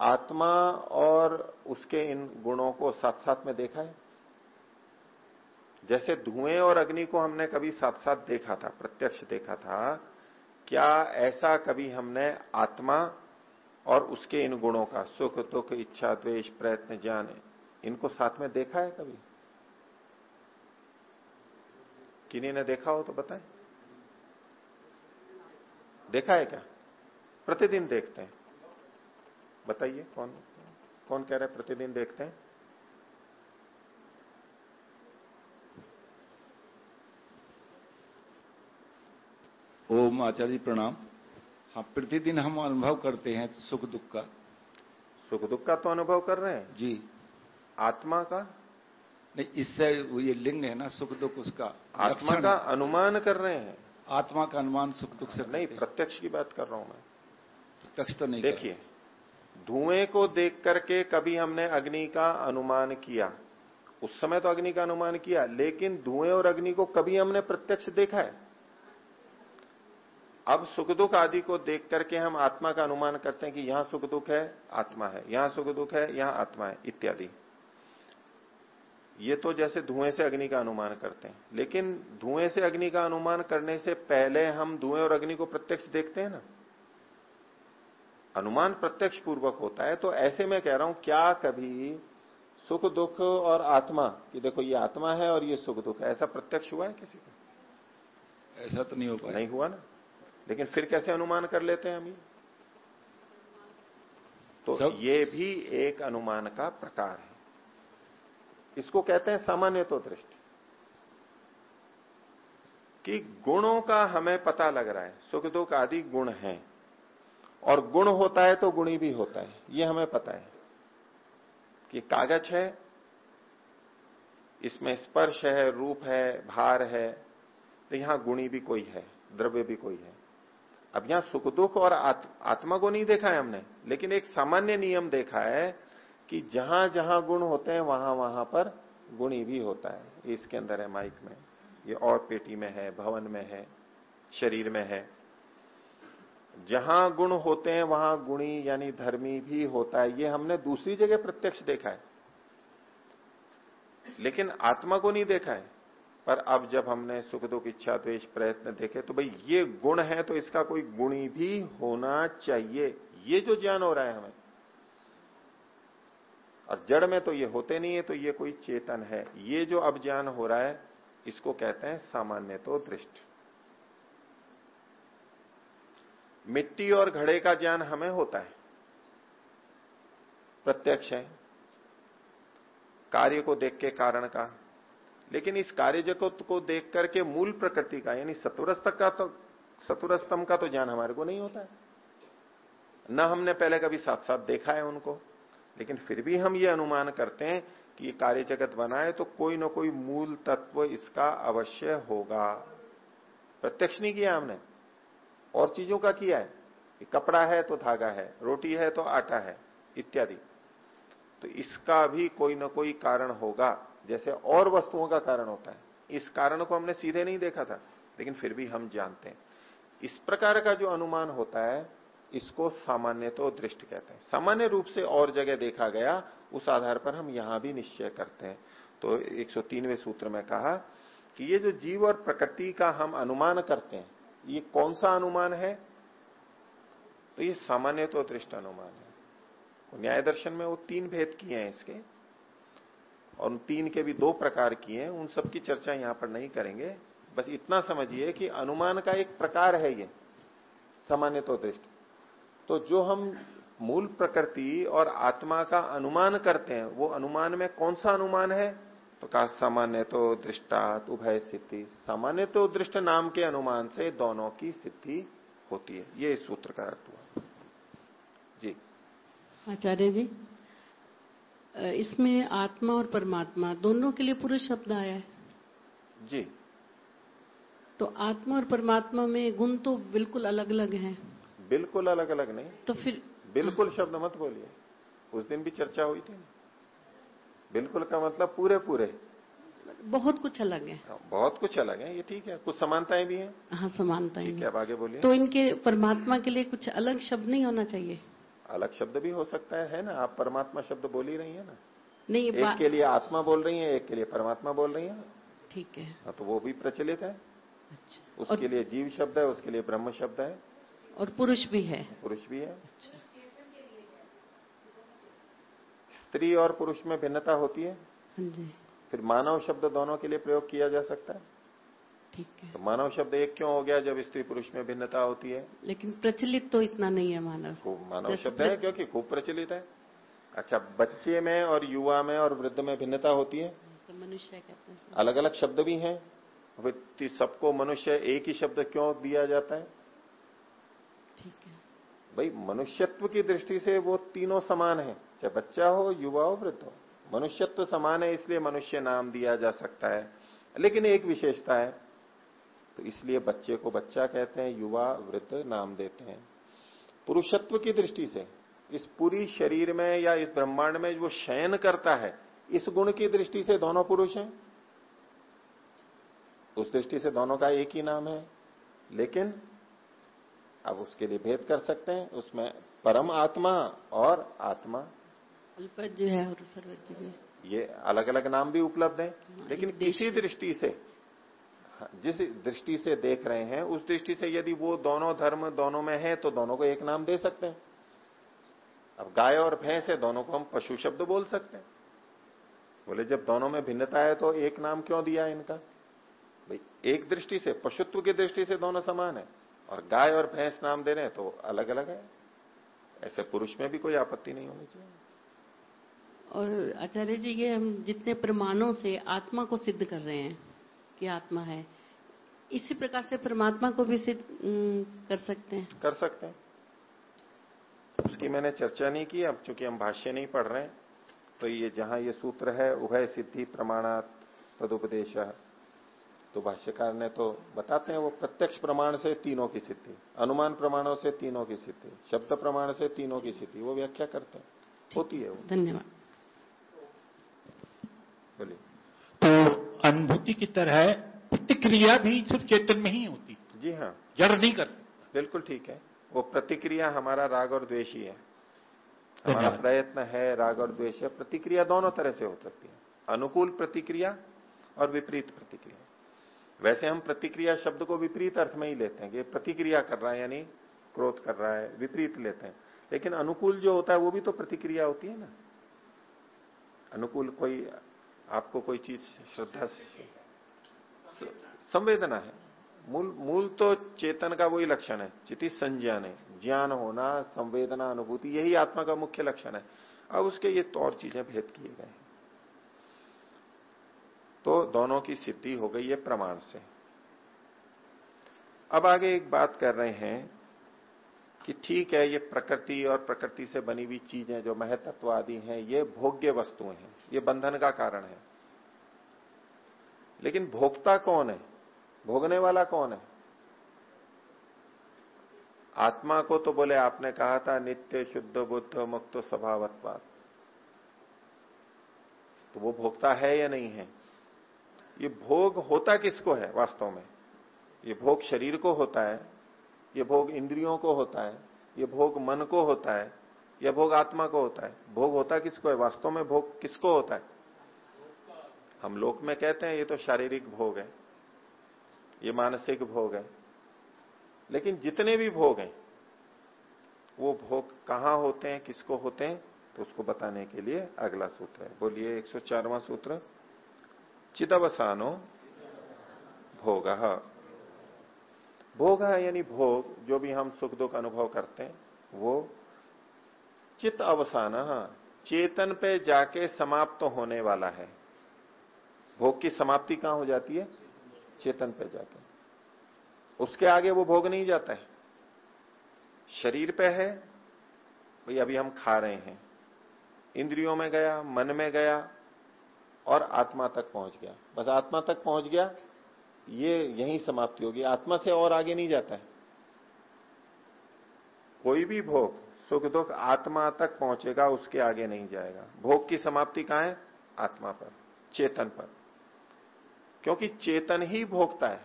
आत्मा और उसके इन गुणों को साथ साथ में देखा है? जैसे धुएँ और अग्नि को हमने कभी साथ साथ देखा था, प्रत्यक्ष देखा था, क्या ऐसा कभी हमने आत्मा और उसके इन गुणों का सुख, दुख, इच्छा, द्वेष, प्रयत्न, ज्ञान, इनको साथ में देखा है कभी? किन्हीं ने देखा हो तो बताएँ। देखा है क्या? प्रतिदिन देखते हैं। बताइए कौन कौन कह रहे हैं प्रतिदिन देखते हैं? ओम आचार्य प्रणाम। हाँ प्रतिदिन हम अनुभव करते हैं सुख दुख का। सुख दुख का तो अनुभव कर रहे हैं? जी। आत्मा का? नहीं इससे ये लिंग है ना सुख दुख उसका आत्मा का अनुमान कर रहे हैं। आत्मा का अनुमान सुख दुख से नहीं प्रत्यक्ष की बात कर रहा हूँ मैं। प्रत्यक्ष तो नहीं देखिए धुएँ को देख करके कभी हमने अग्नि का अनुमान किया। उस समय तो अग्नि का अनुमान किया लेकिन धुएँ और अग्नि को कभी हमने प्रत्यक्ष देखा है। अब सुख दुख आदि को देख करके हम आत्मा का अनुमान करते हैं कि यहाँ सुख दुख है आत्मा है। यहाँ सुख दुख है यहाँ आत्मा है इत्यादि। ये तो जैसे धुएँ से अग्नि का अनुमान करते हैं। लेकिन धुएँ से अग्नि का अनुमान करने से पहले हम धुएँ और अग्नि को प्रत्यक्ष देखते हैं ना? अनुमान प्रत्यक्ष पूर्वक होता है तो ऐसे में कह रहा हूँ क्या कभी सुख दुख और आत्मा कि देखो ये आत्मा है और ये सुख दुख है ऐसा प्रत्यक्ष हुआ है किसी का? ऐसा तो नहीं हो पाया। नहीं हुआ ना? लेकिन फिर कैसे अनुमान कर लेते हैं हम ये? तो ये भी एक अनुमान का प्रकार है। इसको कहते हैं सामान्य तो दृष्टि। कि गुणों का हमें पता लग रहा है सुख दुख आदि गुण हैं। और गुण होता है तो गुणी भी होता है, ये हमें पता है। कि कागज़ है, इसमें स्पर्श है, रूप है, भार है तो यहाँ गुणी भी कोई है, द्रव्य भी कोई है। अब यहाँ सुख दुख और आत्मा को नहीं देखा है हमने, लेकिन एक सामान्य नियम देखा है कि जहाँ जहाँ गुण होते हैं, वहाँ वहाँ पर गुणी भी होता है। इसके अंदर है माइक में। ये और पेटी में है, भवन में है, शरीर में है। जहाँ गुण होते हैं, वहाँ गुणी यानी धर्मी भी होता है। ये हमने दूसरी जगह प्रत्यक्ष देखा है। लेकिन आत्मा को नहीं देखा है। पर अब जब हमने सुख दुख, इच्छा द्वेश प्रयत्न देखे तो भाई ये गुण है तो इसका कोई गुणी भी होना चाहिए। ये जो ज्ञान हो रहा है हमें और जड़ में तो ये होते नहीं है तो ये कोई चेतन है। ये जो अब ज्ञान हो रहा है, इसको कहते हैं सामान्य तो दृष्ट। मिट्टी और घड़े का ज्ञान हमें होता है। प्रत्यक्ष है। कार्य को देख के कारण का। लेकिन इस कार्य जगत को देख करके मूल प्रकृति का, यानी सतुरस्तक का तो सतुरस्तम का तो ज्ञान हमारे को नहीं होता है। न हमने पहले कभी साथ साथ देखा है उनको। लेकिन फिर भी हम ये अनुमान करते हैं कि ये कार्य जगत बनाए तो कोई ना कोई मूल तत्व इसका अवश्य होगा। प्रत्यक्ष नहीं किया हमने। और चीज़ों का किया है। कि कपड़ा है तो धागा है, रोटी है तो आटा है, इत्यादि। तो इसका भी कोई ना कोई कारण होगा, जैसे और वस्तुओं का कारण होता है। इस कारण को हमने सीधे नहीं देखा था, लेकिन फिर भी हम जानते हैं। इस प्रकार का जो अनुमान होता है इसको सामान्य तो दृष्ट कहते हैं। सामान्य रूप से और जगह देखा गया, उस आधार पर हम यहाँ भी निश्चय करते हैं। तो 103वें सूत्र में कहा कि ये जो जीव और प्रकृति का हम अनुमान करते हैं, ये कौन सा अनुमान है? तो ये सामान्य तो दृष्ट अनुमान है। न्याय दर्शन में वो तीन भेद किए हैं इसके, और उन तीन के भी दो प्रकार किए हैं। उन सबकी चर्चा यहाँ पर नहीं करेंगे। बस इतना समझिए कि अनुमान का एक प्रकार है ये सामान्य तो दृष्ट। तो जो हम मूल प्रकृति और आत्मा का अनुमान करते हैं वो अनुमान में कौन सा अनुमान है? तो कहा सामान्य तो दृष्टात उभय सिद्धि। सामान्य तो दृष्ट नाम के अनुमान से दोनों की सिद्धि होती है। ये इस सूत्र का अर्थ हुआ। जी। आचार्य जी इसमें आत्मा और परमात्मा दोनों के लिए पुरुष शब्द आया है। जी। तो आत्मा और परमात्मा में गुण तो बिल्कुल अलग अलग हैं। बिल्कुल अलग अलग नहीं। तो फिर बिल्कुल शब्द मत बोलिए। उस दिन भी चर्चा हुई थी। बिल्कुल का मतलब पूरे पूरे बहुत कुछ अलग है। हाँ, बहुत कुछ अलग है ये ठीक है। कुछ समानताएँ भी हैं। हाँ समानताएँ ठीक है। अब आगे बोलिए। तो इनके परमात्मा के लिए कुछ अलग शब्द नहीं होना चाहिए। अलग शब्द भी हो सकता है, है ना? आप परमात्मा शब्द बोल ही रही है ना? नहीं एक के लिए आत्मा बोल रही है एक के लिए परमात्मा बोल रही है। ठीक है। हाँ तो वो भी प्रचलित है। अच्छा। उसके लिए जीव शब्द है उसके लिए ब्रह्म शब्द है। और पुरुष भी है। पुरुष भी है। अच्छा स्त्री और पुरुष में भिन्नता होती है। हाँ जी। फिर मानव शब्द दोनों के लिए प्रयोग किया जा सकता है। ठीक है। तो मानव शब्द एक क्यों हो गया जब स्त्री पुरुष में भिन्नता होती है? लेकिन प्रचलित तो इतना नहीं है मानव। खूब मानव शब्द है क्योंकि खूब प्रचलित है। अच्छा बच्चे में और युवा में और वृद्ध में भिन्नता होती है? तो मनुष्य कहते हैं अलग अलग शब्द भी हैं। सबको मनुष्य एक ही शब्द क्यों दिया जाता है? ठीक है। भाई, मनुष्यत्व की दृष्टि से वो तीनों समान है, चाहे बच्चा हो, युवा हो, वृद्ध हो। मनुष्यत्व समान है, इसलिए मनुष्य नाम दिया जा सकता है। लेकिन एक विशेषता है तो इसलिए बच्चे को बच्चा कहते हैं, युवा, वृद्ध नाम देते हैं। पुरुषत्व की दृष्टि से, इस पूरी शरीर में या इस ब्रह्मांड में जो शयन करता है, इस गुण की दृष्टि से दोनों पुरुष हैं। उस दृष्टि से दोनों का एक ही नाम है। लेकिन अब उसके लिए भेद कर सकते हैं। उसमें परम आत्मा और आत्मा। अल्पज्य है और सर्वज्ञ भी। ये अलग अलग नाम भी उपलब्ध है लेकिन किसी दृष्टि से जिस दृष्टि से देख रहे हैं उस दृष्टि से यदि वो दोनों धर्म दोनों में है तो दोनों को एक नाम दे सकते हैं। अब गाय और भैंस है दोनों को हम पशु शब्द बोल सकते हैं। बोले जब दोनों में भिन्नता है तो एक नाम क्यों दिया इनका? भाई एक दृष्टि से पशुत्व की दृष्टि से दोनों समान है। और गाय और भैंस नाम दे रहे हैं तो अलग अलग है। ऐसे पुरुष में भी कोई आपत्ति नहीं होनी चाहिए। और आचार्य जी ये हम जितने प्रमाणों से आत्मा को सिद्ध कर रहे हैं कि आत्मा है इसी प्रकार से परमात्मा को भी सिद्ध कर सकते हैं। कर सकते हैं। उसकी मैंने चर्चा नहीं की अब चूँकि हम भाष्य नहीं पढ़ रहे हैं तो ये जहाँ ये सूत्र है उभय सिद्धि प्रमाणात तदुपदेश। तो भाष्यकार ने तो बताते हैं वो प्रत्यक्ष प्रमाण से तीनों की सिद्धि अनुमान प्रमाणों से तीनों की सिद्धि शब्द प्रमाण से तीनों की सिद्धि वो व्याख्या करते हैं। होती है वो। धन्यवाद। बोलिए। तो अनुभूति की तरह प्रतिक्रिया भी सिर्फ़ चेतन में ही होती। जी हाँ। जड़ नहीं कर सकता। बिल्कुल ठीक है। वो प्रतिक्रिया हमारा राग और द्वेष ही है। हमारा प्रयत्न है राग और द्वेष है प्रतिक्रिया दोनों तरह से हो सकती है। अनुकूल प्रतिक्रिया और विपरीत प्रतिक्रिया। वैसे हम प्रतिक्रिया शब्द को विपरीत अर्थ में ही लेते हैं कि प्रतिक्रिया कर रहा है यानी क्रोध कर रहा है, विपरीत लेते हैं। लेकिन अनुकूल जो होता है वो भी तो प्रतिक्रिया होती है ना। अनुकूल कोई, आपको कोई चीज़ श्रद्धा संवेदना है। मूल मूल तो चेतन का वही लक्षण है, चिति संज्ञान है। ज्ञान होना, संवेदना, अनुभूति, यही आत्मा का मुख्य लक्षण है। अब उसके ये तो और चीज़ें भेद किए गए तो दोनों की सिद्धि हो गई है प्रमाण से। अब आगे एक बात कर रहे हैं कि ठीक है, ये प्रकृति और प्रकृति से बनी हुई चीज़ें जो महतत्व आदि हैं, ये भोग्य वस्तुएँ हैं, ये बंधन का कारण है। लेकिन भोक्ता कौन है? भोगने वाला कौन है? आत्मा को तो बोले, आपने कहा था, नित्य, शुद्ध, बुद्ध, मुक्त स्वभावत्वाद तो वो भोक्ता है या नहीं है? ये भोग होता किसको है वास्तव में? ये भोग शरीर को होता है, ये भोग इंद्रियों को होता है, ये भोग मन को होता है यह भोग आत्मा को होता है? भोग होता किसको है? वास्तव में भोग किसको होता है? हम लोक में कहते हैं ये तो शारीरिक भोग है, ये मानसिक भोग है, लेकिन जितने भी भोग हैं, वो भोग कहाँ होते हैं, किसको होते हैं तो उसको बताने के लिए अगला सूत्र है। बोलिए 104वां सूत्र। चिदवसानो भोग। भोग यानी भोग, जो भी हम सुख दुख अनुभव करते हैं, वो चित अवसान चेतन पे जाके समाप्त तो होने वाला है। भोग की समाप्ति कहाँ हो जाती है? चेतन पे जाके। उसके आगे वो भोग नहीं जाता है। शरीर पे है भाई अभी हम खा रहे हैं। इंद्रियों में गया, मन में गया और आत्मा तक पहुँच गया। बस आत्मा तक पहुँच गया, ये यही समाप्ति होगी। आत्मा से और आगे नहीं जाता है। कोई भी भोग, सुख दुख आत्मा तक पहुंचेगा, उसके आगे नहीं जाएगा। भोग की समाप्ति कहाँ है? आत्मा पर, चेतन पर। क्योंकि चेतन ही भोगता है।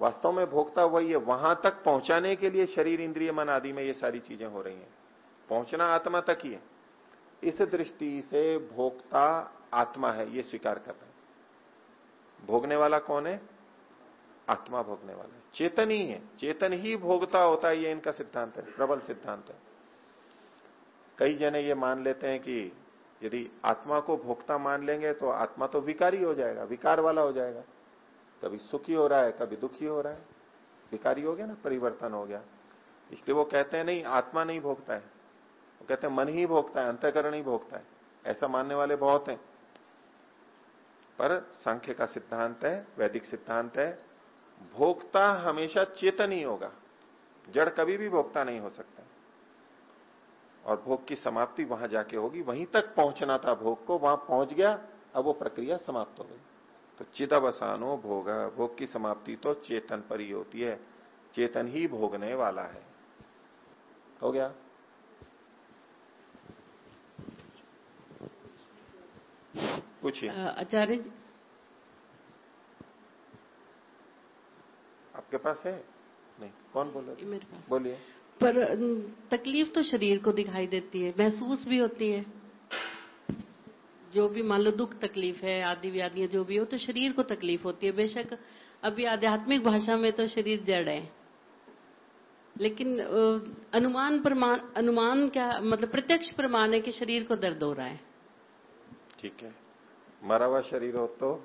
वास्तव में भोगता वही है। वहाँ तक पहुँचाने के लिए शरीर, इंद्रिय, मन आदि में ये सारी चीज़ें हो रही हैं। पहुँचना आत्मा तक ही है। इस दृष्टि से भोक्ता आत्मा है, ये स्वीकार कर रहे हैं। भोगने वाला कौन है? आत्मा भोगने वाला है। चेतन ही है। चेतन ही भोगता होता है, ये इनका सिद्धांत है, प्रबल सिद्धांत है। कई जने ये मान लेते हैं कि यदि आत्मा को भोक्ता मान लेंगे तो आत्मा तो विकारी हो जाएगा, विकार वाला हो जाएगा। कभी सुखी हो रहा है, कभी दुखी हो रहा है। विकारी हो गया ना, परिवर्तन हो गया। इसलिए वो कहते हैं, नहीं, आत्मा नहीं भोगता है। वो कहते हैं, मन ही भोगता है, अंतकरण ही भोगता है। ऐसा मानने वाले बहुत हैं। पर सांख्य का सिद्धांत है, वैदिक सिद्धांत है, भोक्ता हमेशा चेतन ही होगा। जड़ कभी भी भोक्ता नहीं हो सकता। और भोग की समाप्ति वहाँ जाके होगी, वहीं तक पहुँचना था भोग को, वहाँ पहुँच गया, अब वो प्रक्रिया समाप्त हो गई। तो चिदवसानो भोग भोग की समाप्ति तो चेतन पर ही होती है, चेतन ही भोगने वाला है। हो गया? पूछिए। आचार्य जी। आपके पास है? नहीं कौन बोल रहे मेरे पास। बोलिए। पर तकलीफ़ तो शरीर को दिखाई देती है महसूस भी होती है। जो भी मान लो दुख तकलीफ़ है आदि व्याधियाँ जो भी हो तो शरीर को तकलीफ़ होती है। बेशक अभी आध्यात्मिक भाषा में तो शरीर जड़ है। लेकिन अनुमान प्रमाण अनुमान क्या मतलब प्रत्यक्ष प्रमाण है कि शरीर को दर्द हो रहा है। ठीक है। मरा हुआ शरीर हो तो?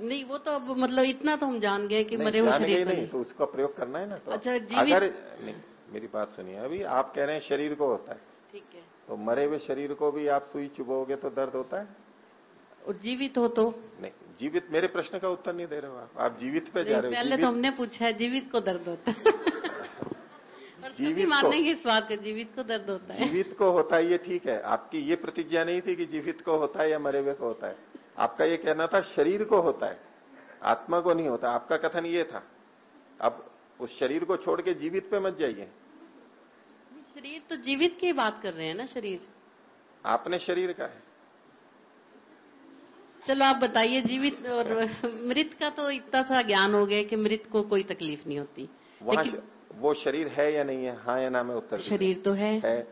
नहीं वो तो अब मतलब इतना तो हम जान गए कि मरे हुए शरीर नहीं तो उसका प्रयोग करना है ना तो। अच्छा अगर नहीं मेरी बात सुनिए अभी आप कह रहे हैं शरीर को होता है। ठीक है। तो मरे हुए शरीर को भी आप सुई चुभोगे तो दर्द होता है? और जीवित हो तो? नहीं जीवित मेरे प्रश्न का उत्तर नहीं दे रहे हो आप। आप जीवित पे जा रहे हो पहले तो हमने पूछा है जीवित को दर्द होता है। जीवित मान लेंगे इस बात को जीवित को दर्द होता है। जीवित को होता है ये ठीक है। आपकी ये प्रतिज्ञा नहीं थी कि जीवित को होता है या मरे हुए को होता है। आपका ये कहना था शरीर को होता है आत्मा को नहीं होता। आपका कथन ये था। अब उस शरीर को छोड़ के जीवित पे मत जाइए। शरीर तो जीवित की बात कर रहे हैं ना शरीर? आपने शरीर का है। चलो आप बताइए जीवित और मृत का तो इतना सा ज्ञान हो गया कि मृत को कोई तकलीफ़ नहीं होती। लेकिन वो शरीर है या नहीं है? हाँ या ना में उत्तर शरीर तो है। है।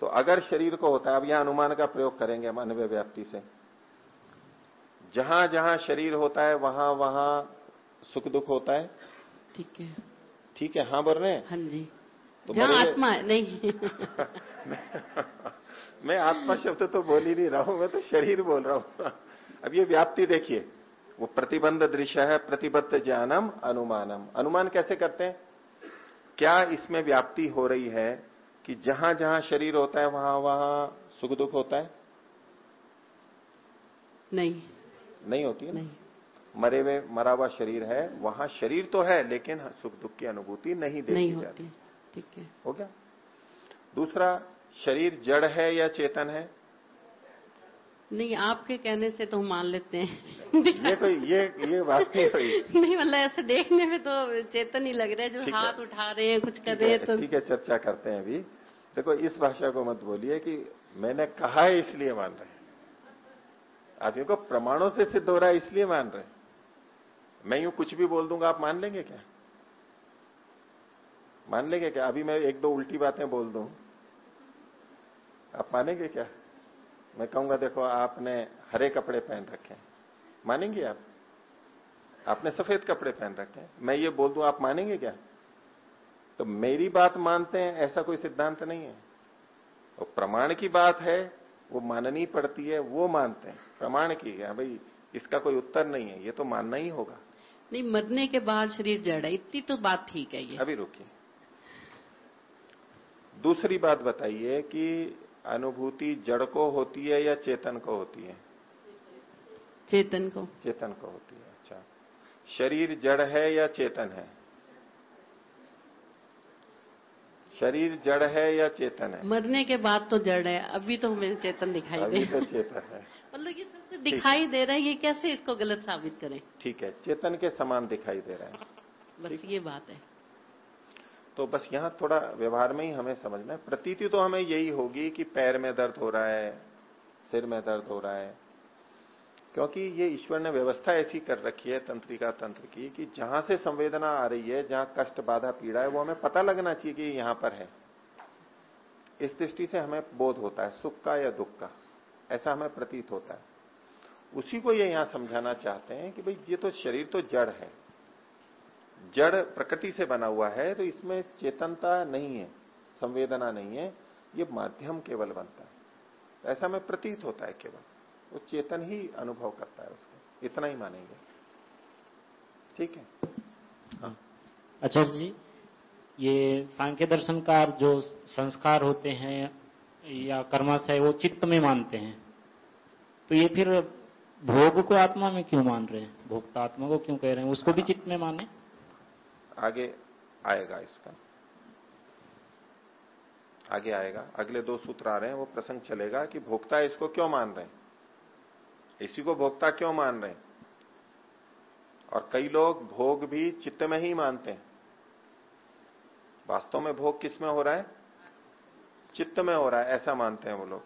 तो अगर शरीर को होता है अब यहाँ अनुमान का प्रयोग करेंगे हम अनव्य व्याप्ति से। जहाँ जहाँ शरीर होता है वहाँ वहाँ सुख दुख होता है। ठीक है। ठीक है? हाँ बोल रहे हैं? हाँ जी। तो जहाँ आत्मा नहीं। मैं आत्मा शब्द तो बोल ही नहीं रहा हूँ मैं तो शरीर बोल रहा हूँ। अब ये व्याप्ति देखिए। वो प्रतिबंध दृश्य है प्रतिबद्ध ज्ञानम अनुमानम। अनुमान कैसे करते हैं? क्या इसमें व्याप्ति हो रही है कि जहाँ जहाँ शरीर होता है वहाँ वहाँ सुख दुख होता है? नहीं। नहीं होती है नहीं। मरे हुए मरा हुआ शरीर है वहाँ शरीर तो है लेकिन सुख दुख की अनुभूति नहीं देखी नहीं होती ठीक है। हो गया? दूसरा शरीर जड़ है या चेतन है? नहीं आपके कहने से तो हम मान लेते हैं। ये कोई ये ये बात नहीं हुई। नहीं मतलब ऐसे देखने में तो चेतन ही लग रहा है जो हाथ उठा रहे हैं कुछ कर रहे हैं तो। ठीक है चर्चा करते हैं अभी। देखो इस भाषा को मत बोलिए कि मैंने कहा है इसलिए मान रहे आदमी को प्रमाणों से सिद्ध हो रहा है, इसलिए मान रहे मैं यूँ कुछ भी बोल दूँगा, आप मान लेंगे क्या? मान लेंगे क्या? अभी मैं एक दो उल्टी बातें बोल दू। आप मानेंगे क्या? मैं कहूँगा, देखो, आपने हरे कपड़े पहन रखे मानेंगे आप? आपने सफ़ेद कपड़े पहन रखे हैं। मैं ये बोल दूँ, आप मानेंगे क्या? तो मेरी बात मानते हैं, ऐसा कोई सिद्धांत नहीं है। और प्रमाण की बात है वो माननी पड़ती है वो मानते हैं। प्रमाण की है। भाई इसका कोई उत्तर नहीं है ये तो मानना ही होगा। नहीं मरने के बाद शरीर जड़ है इतनी तो बात ठीक है ये। अभी रुकिए। दूसरी बात बताइए कि अनुभूति जड़ को होती है या चेतन को होती है? चेतन को। चेतन को होती है अच्छा। शरीर जड़ है या चेतन है? शरीर जड़ है या चेतन है? मरने के बाद तो जड़ है अभी तो हमें चेतन दिखाई अभी दे तो चेतन है। मतलब ये सबसे दिखाई दे रहा है ये कैसे इसको गलत साबित करें? ठीक है चेतन के समान दिखाई दे रहा है। बस ये बात है। तो बस यहाँ थोड़ा व्यवहार में ही हमें समझना है। प्रतीति तो हमें यही होगी कि पैर में दर्द हो रहा है सिर में दर्द हो रहा है क्योंकि ये ईश्वर ने व्यवस्था ऐसी कर रखी है तंत्रिका तंत्र की कि जहाँ से संवेदना आ रही है, जहाँ कष्ट, बाधा, पीड़ा है, वो हमें पता लगना चाहिए कि यहाँ पर है। इस दृष्टि से हमें बोध होता है, सुख का या दुख का। ऐसा हमें प्रतीत होता है। उसी को ये यहाँ समझाना चाहते हैं कि भाई, ये तो शरीर तो जड़ है। जड़ प्रकृति से बना हुआ है तो इसमें चेतनता नहीं है, संवेदना नहीं है, ये माध्यम केवल बनता है। ऐसा हमें प्रतीत होता है केवल। वो चेतन ही अनुभव करता है उसको। इतना ही मानेंगे। ठीक है? हाँ। आचार्य जी ये सांख्य दर्शनकार जो संस्कार होते हैं या कर्माशय वो चित्त में मानते हैं। तो ये फिर भोग को आत्मा में क्यों मान रहे हैं? भोक्ता आत्मा को क्यों कह रहे हैं? उसको भी चित्त में माने। आगे आएगा इसका। आगे आएगा। अगले दो सूत्र आ रहे हैं वो प्रसंग चलेगा कि भोक्ता इसको क्यों मान रहे हैं? इसी को भोक्ता क्यों मान रहे हैं? और कई लोग भोग भी चित्त में ही मानते हैं। वास्तव में भोग किसमें हो रहा है? चित्त में हो रहा है, ऐसा मानते हैं वो लोग।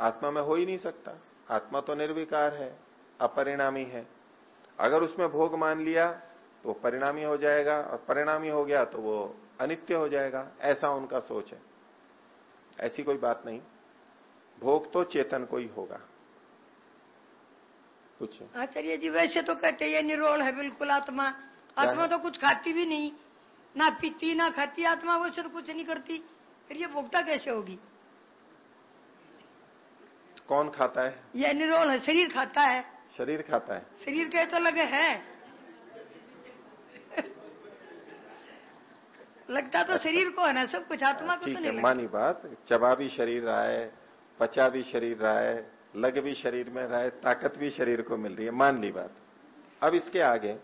आत्मा में हो ही नहीं सकता। आत्मा तो निर्विकार है, अपरिणामी है। अगर उसमें भोग मान लिया तो परिणामी हो जाएगा, और परिणामी हो गया तो वो अनित्य हो जाएगा। ऐसा उनका सोच है। ऐसी कोई बात नहीं। भोग तो चेतन को ही होगा। कुछ आचार्य जी वैसे तो कहते ये निरोल है बिल्कुल आत्मा। आत्मा तो कुछ खाती भी नहीं। ना पीती ना खाती आत्मा वैसे तो कुछ नहीं करती। फिर ये भोक्ता कैसे होगी? कौन खाता है? ये निरोल है शरीर खाता है। शरीर खाता है। शरीर के तो लगे है। लगता तो शरीर को है ना सब कुछ आत्मा को तो नहीं मानी बात। चबा भी शरीर रहा है पचा भी शरीर रहा है लग भी शरीर में रहा है ताकत भी शरीर को मिल रही है मान ली बात। अब इसके आगे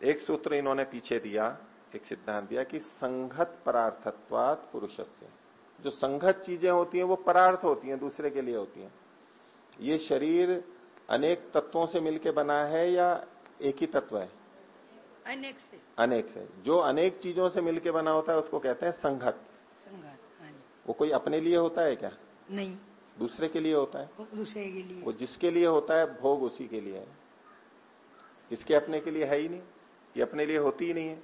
एक सूत्र इन्होंने पीछे दिया एक सिद्धांत दिया कि संघत परार्थत्वात पुरुष जो संघत चीज़ें होती हैं वो परार्थ होती हैं दूसरे के लिए होती हैं। ये शरीर अनेक तत्वों से मिलके बना है या एक ही तत्व है? अनेक से। अनेक से। जो अनेक चीज़ों से मिलके बना होता है उसको कहते हैं संघत संघात हाँ वो कोई अपने लिए होता है क्या? नहीं। दूसरे के लिए होता है। दूसरे के लिए। वो जिसके लिए होता है भोग उसी के लिए है। इसके अपने के लिए है ही नहीं। ये अपने लिए होती ही नहीं है।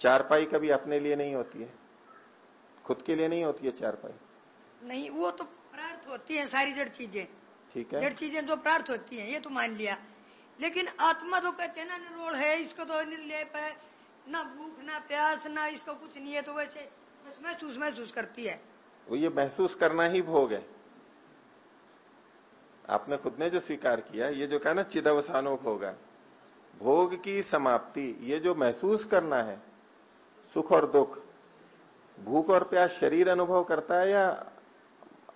चारपाई कभी अपने लिए नहीं होती है। खुद के लिए नहीं होती है चारपाई। नहीं वो तो प्रार्थ होती है सारी जड़ चीज़ें। ठीक है। जड़ चीज़ें जो प्रार्थ होती है ये तो मान लिया। लेकिन आत्मा तो कहते हैं ना निरोल है इसको तो निर्लेप है। ना भूख ना प्यास ना इसको कुछ नहीं है तो वैसे बस महसूस महसूस करती है। वो ये महसूस करना ही भोग है। आपने खुद ने जो स्वीकार किया, ये जो कहा ना, चिदवसानो होगा भोग की समाप्ति, ये जो महसूस करना है, सुख और दुख, भूख और प्यास शरीर अनुभव करता है या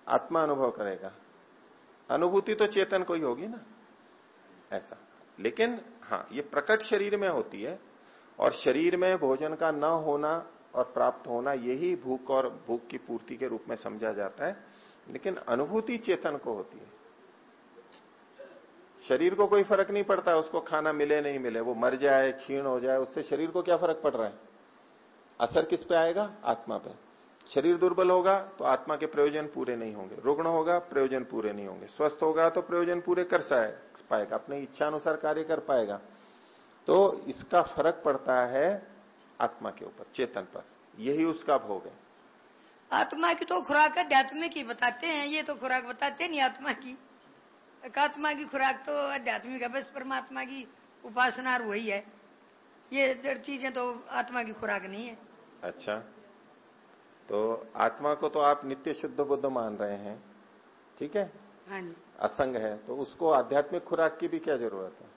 आत्मा अनुभव करेगा? अनुभूति तो चेतन को ही होगी ना। ऐसा। लेकिन हाँ ये प्रकट शरीर में होती है, और शरीर में भोजन का न होना और प्राप्त होना यही भूख और भूख की पूर्ति के रूप में समझा जाता है। लेकिन अनुभूति चेतन को होती है। शरीर को कोई फ़र्क नहीं पड़ता, उसको खाना मिले नहीं मिले, वो मर जाए, क्षीण हो जाए, उससे शरीर को क्या फ़र्क पड़ रहा है? असर किस पे आएगा? आत्मा पे। शरीर दुर्बल होगा तो आत्मा के प्रयोजन पूरे नहीं होंगे। रुग्ण होगा, प्रयोजन पूरे नहीं होंगे। स्वस्थ होगा तो प्रयोजन पूरे कर पाएगा, अपने इच्छा अनुसार कार्य कर पाएगा। तो इसका फ़र्क पड़ता है आत्मा के ऊपर चेतन पर। यही उसका भोग है। आत्मा की तो खुराक अध्यात्म की बताते हैं ये तो खुराक बताते नहीं आत्मा की। एक आत्मा की खुराक तो आध्यात्मिक है बस परमात्मा की उपासना वही है। ये चीज़ें तो आत्मा की खुराक नहीं है। अच्छा। तो आत्मा को तो आप नित्य शुद्ध बुद्ध मान रहे हैं ठीक है? हाँ जी। असंग है तो उसको आध्यात्मिक खुराक की भी क्या ज़रूरत है?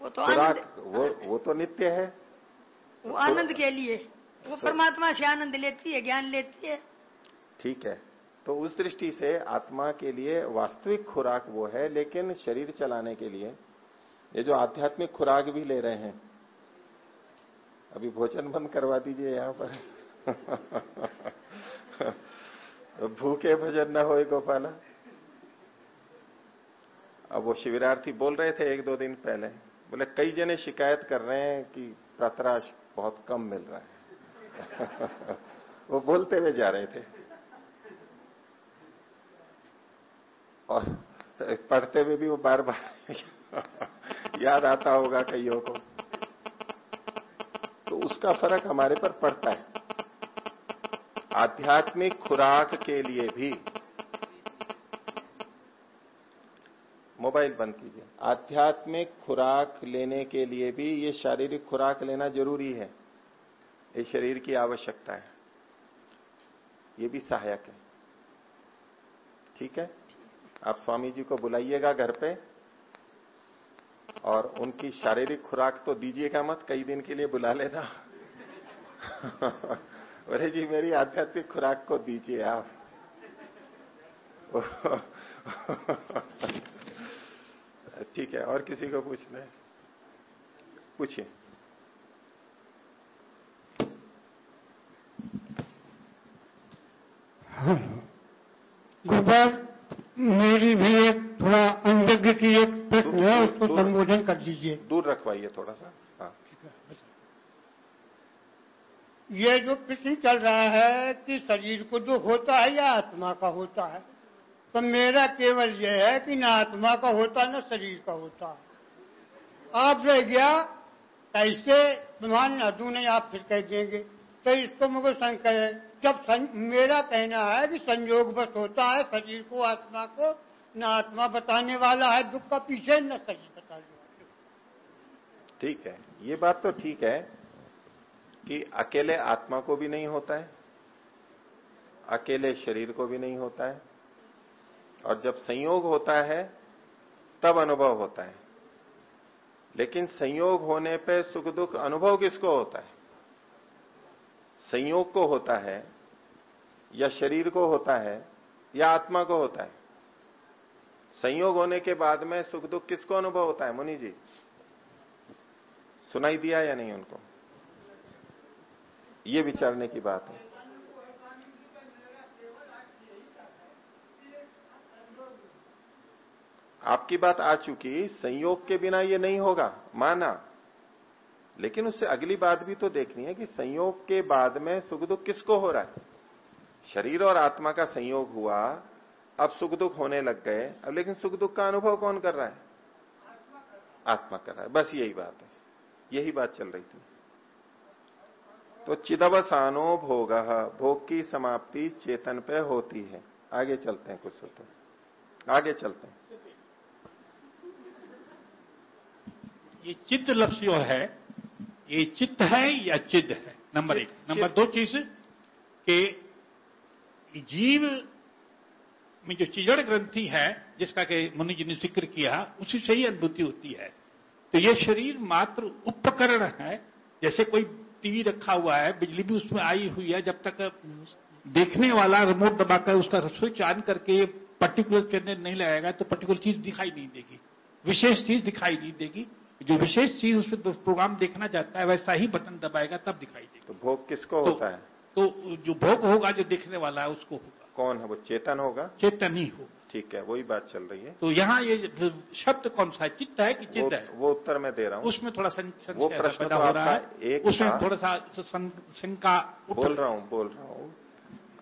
वो तो खुराक वो वो तो नित्य है। वो आनंद के लिए। वो परमात्मा से आनंद लेती है ज्ञान लेती है। ठीक है। तो उस दृष्टि से आत्मा के लिए वास्तविक खुराक वो है लेकिन शरीर चलाने के लिए। ये जो आध्यात्मिक खुराक भी ले रहे हैं। अभी भोजन बंद करवा दीजिए यहाँ पर। भूखे भजन न हो गोपाला। अब वो शिविरार्थी बोल रहे थे एक दो दिन पहले। बोले कई जने शिकायत कर रहे हैं कि प्रतराश बहुत कम मिल रहा है। वो बोलते हुए जा रहे थे। और पढ़ते हुए भी वो बार बार याद आता होगा कईयों को। तो उसका फ़र्क हमारे पर पड़ता है। आध्यात्मिक खुराक के लिए भी मोबाइल बंद कीजिए। आध्यात्मिक खुराक लेने के लिए भी ये शारीरिक खुराक लेना ज़रूरी है। ये शरीर की आवश्यकता है। ये भी सहायक है। ठीक है? आप स्वामी जी को बुलाइएगा घर पे और उनकी शारीरिक खुराक तो दीजिएगा मत, कई दिन के लिए बुला लेना। अरे जी, मेरी आध्यात्मिक खुराक को दीजिए आप। ठीक है और किसी को पूछना है? पूछिए। गुरुदेव मेरी भी एक थोड़ा अनभिज्ञ की एक प्रश्न है उसको संबोधन कर दीजिए। दूर रखवाइए थोड़ा सा। हाँ। ये जो प्रश्न चल रहा है कि शरीर को जो होता है या आत्मा का होता है? तो मेरा केवल यह है कि ना आत्मा का होता ना शरीर का होता। आप रह गया कैसे प्रमाण अधू नहीं आप फिर कह देंगे। तो इसको मुझे शंकर है। जब सं, मेरा कहना है कि संयोग बस होता है शरीर को आत्मा को न आत्मा बताने वाला है दुख का पीछे न शरीर बताने वाला ठीक है। ये बात तो ठीक है कि अकेले आत्मा को भी नहीं होता है अकेले शरीर को भी नहीं होता है। और जब संयोग होता है, तब अनुभव होता है। लेकिन संयोग होने पे सुख दुख अनुभव किसको होता है? संयोग को होता है, या शरीर को होता है, या आत्मा को होता है। संयोग होने के बाद में सुख दुख किसको अनुभव होता है, मुनि जी? सुनाई दिया या नहीं उनको? ये विचारने की बात है। आपकी बात आ चुकी, संयोग के बिना ये नहीं होगा, माना। लेकिन उससे अगली बात भी तो देखनी है कि संयोग के बाद में सुख दुख किसको हो रहा है? शरीर और आत्मा का संयोग हुआ, अब सुख दुख होने लग गए, अब लेकिन सुख दुख का अनुभव कौन कर रहा है? आत्मा कर रहा है। बस यही बात है। यही बात चल रही थी। तो चिदवसानो भोग भोग की समाप्ति चेतन पे होती है। आगे चलते हैं कुछ सूत्र। आगे चलते हैं। ये चित्त जो है ये चित्त है या चिद है? नंबर एक. नंबर दो चीज़ के जीव में जो चिजड़ ग्रंथि है जिसका के मुनि जी ने ज़िक्र किया उसी से ही अनुभूति होती है। तो ये शरीर मात्र उपकरण है। जैसे कोई टीवी रखा हुआ है बिजली भी उसमें आई हुई है जब तक देखने वाला रिमोट दबाकर उसका स्विच ऑन करके पर्टिकुलर चैनल नहीं लगाएगा तो पर्टिकुलर चीज़ दिखाई नहीं देगी। विशेष चीज़ दिखाई नहीं देगी। जो विशेष चीज़ उसमें प्रोग्राम देखना चाहता है वैसा ही बटन दबाएगा तब दिखाई देगा। तो भोग किसको तो, होता है? तो जो भोग होगा जो देखने वाला है उसको होगा। कौन है? वो चेतन होगा? चेतन ही होगा। ठीक है वही बात चल रही है। तो यहाँ ये शब्द कौन सा है? चित्त है कि चित्त है? वो उत्तर मैं दे रहा हूँ। उसमें थोड़ा वो प्रश्न तो हो रहा है। एक उसमें थोड़ा सा शंका बोल रहा हूँ बोल रहा हूँ।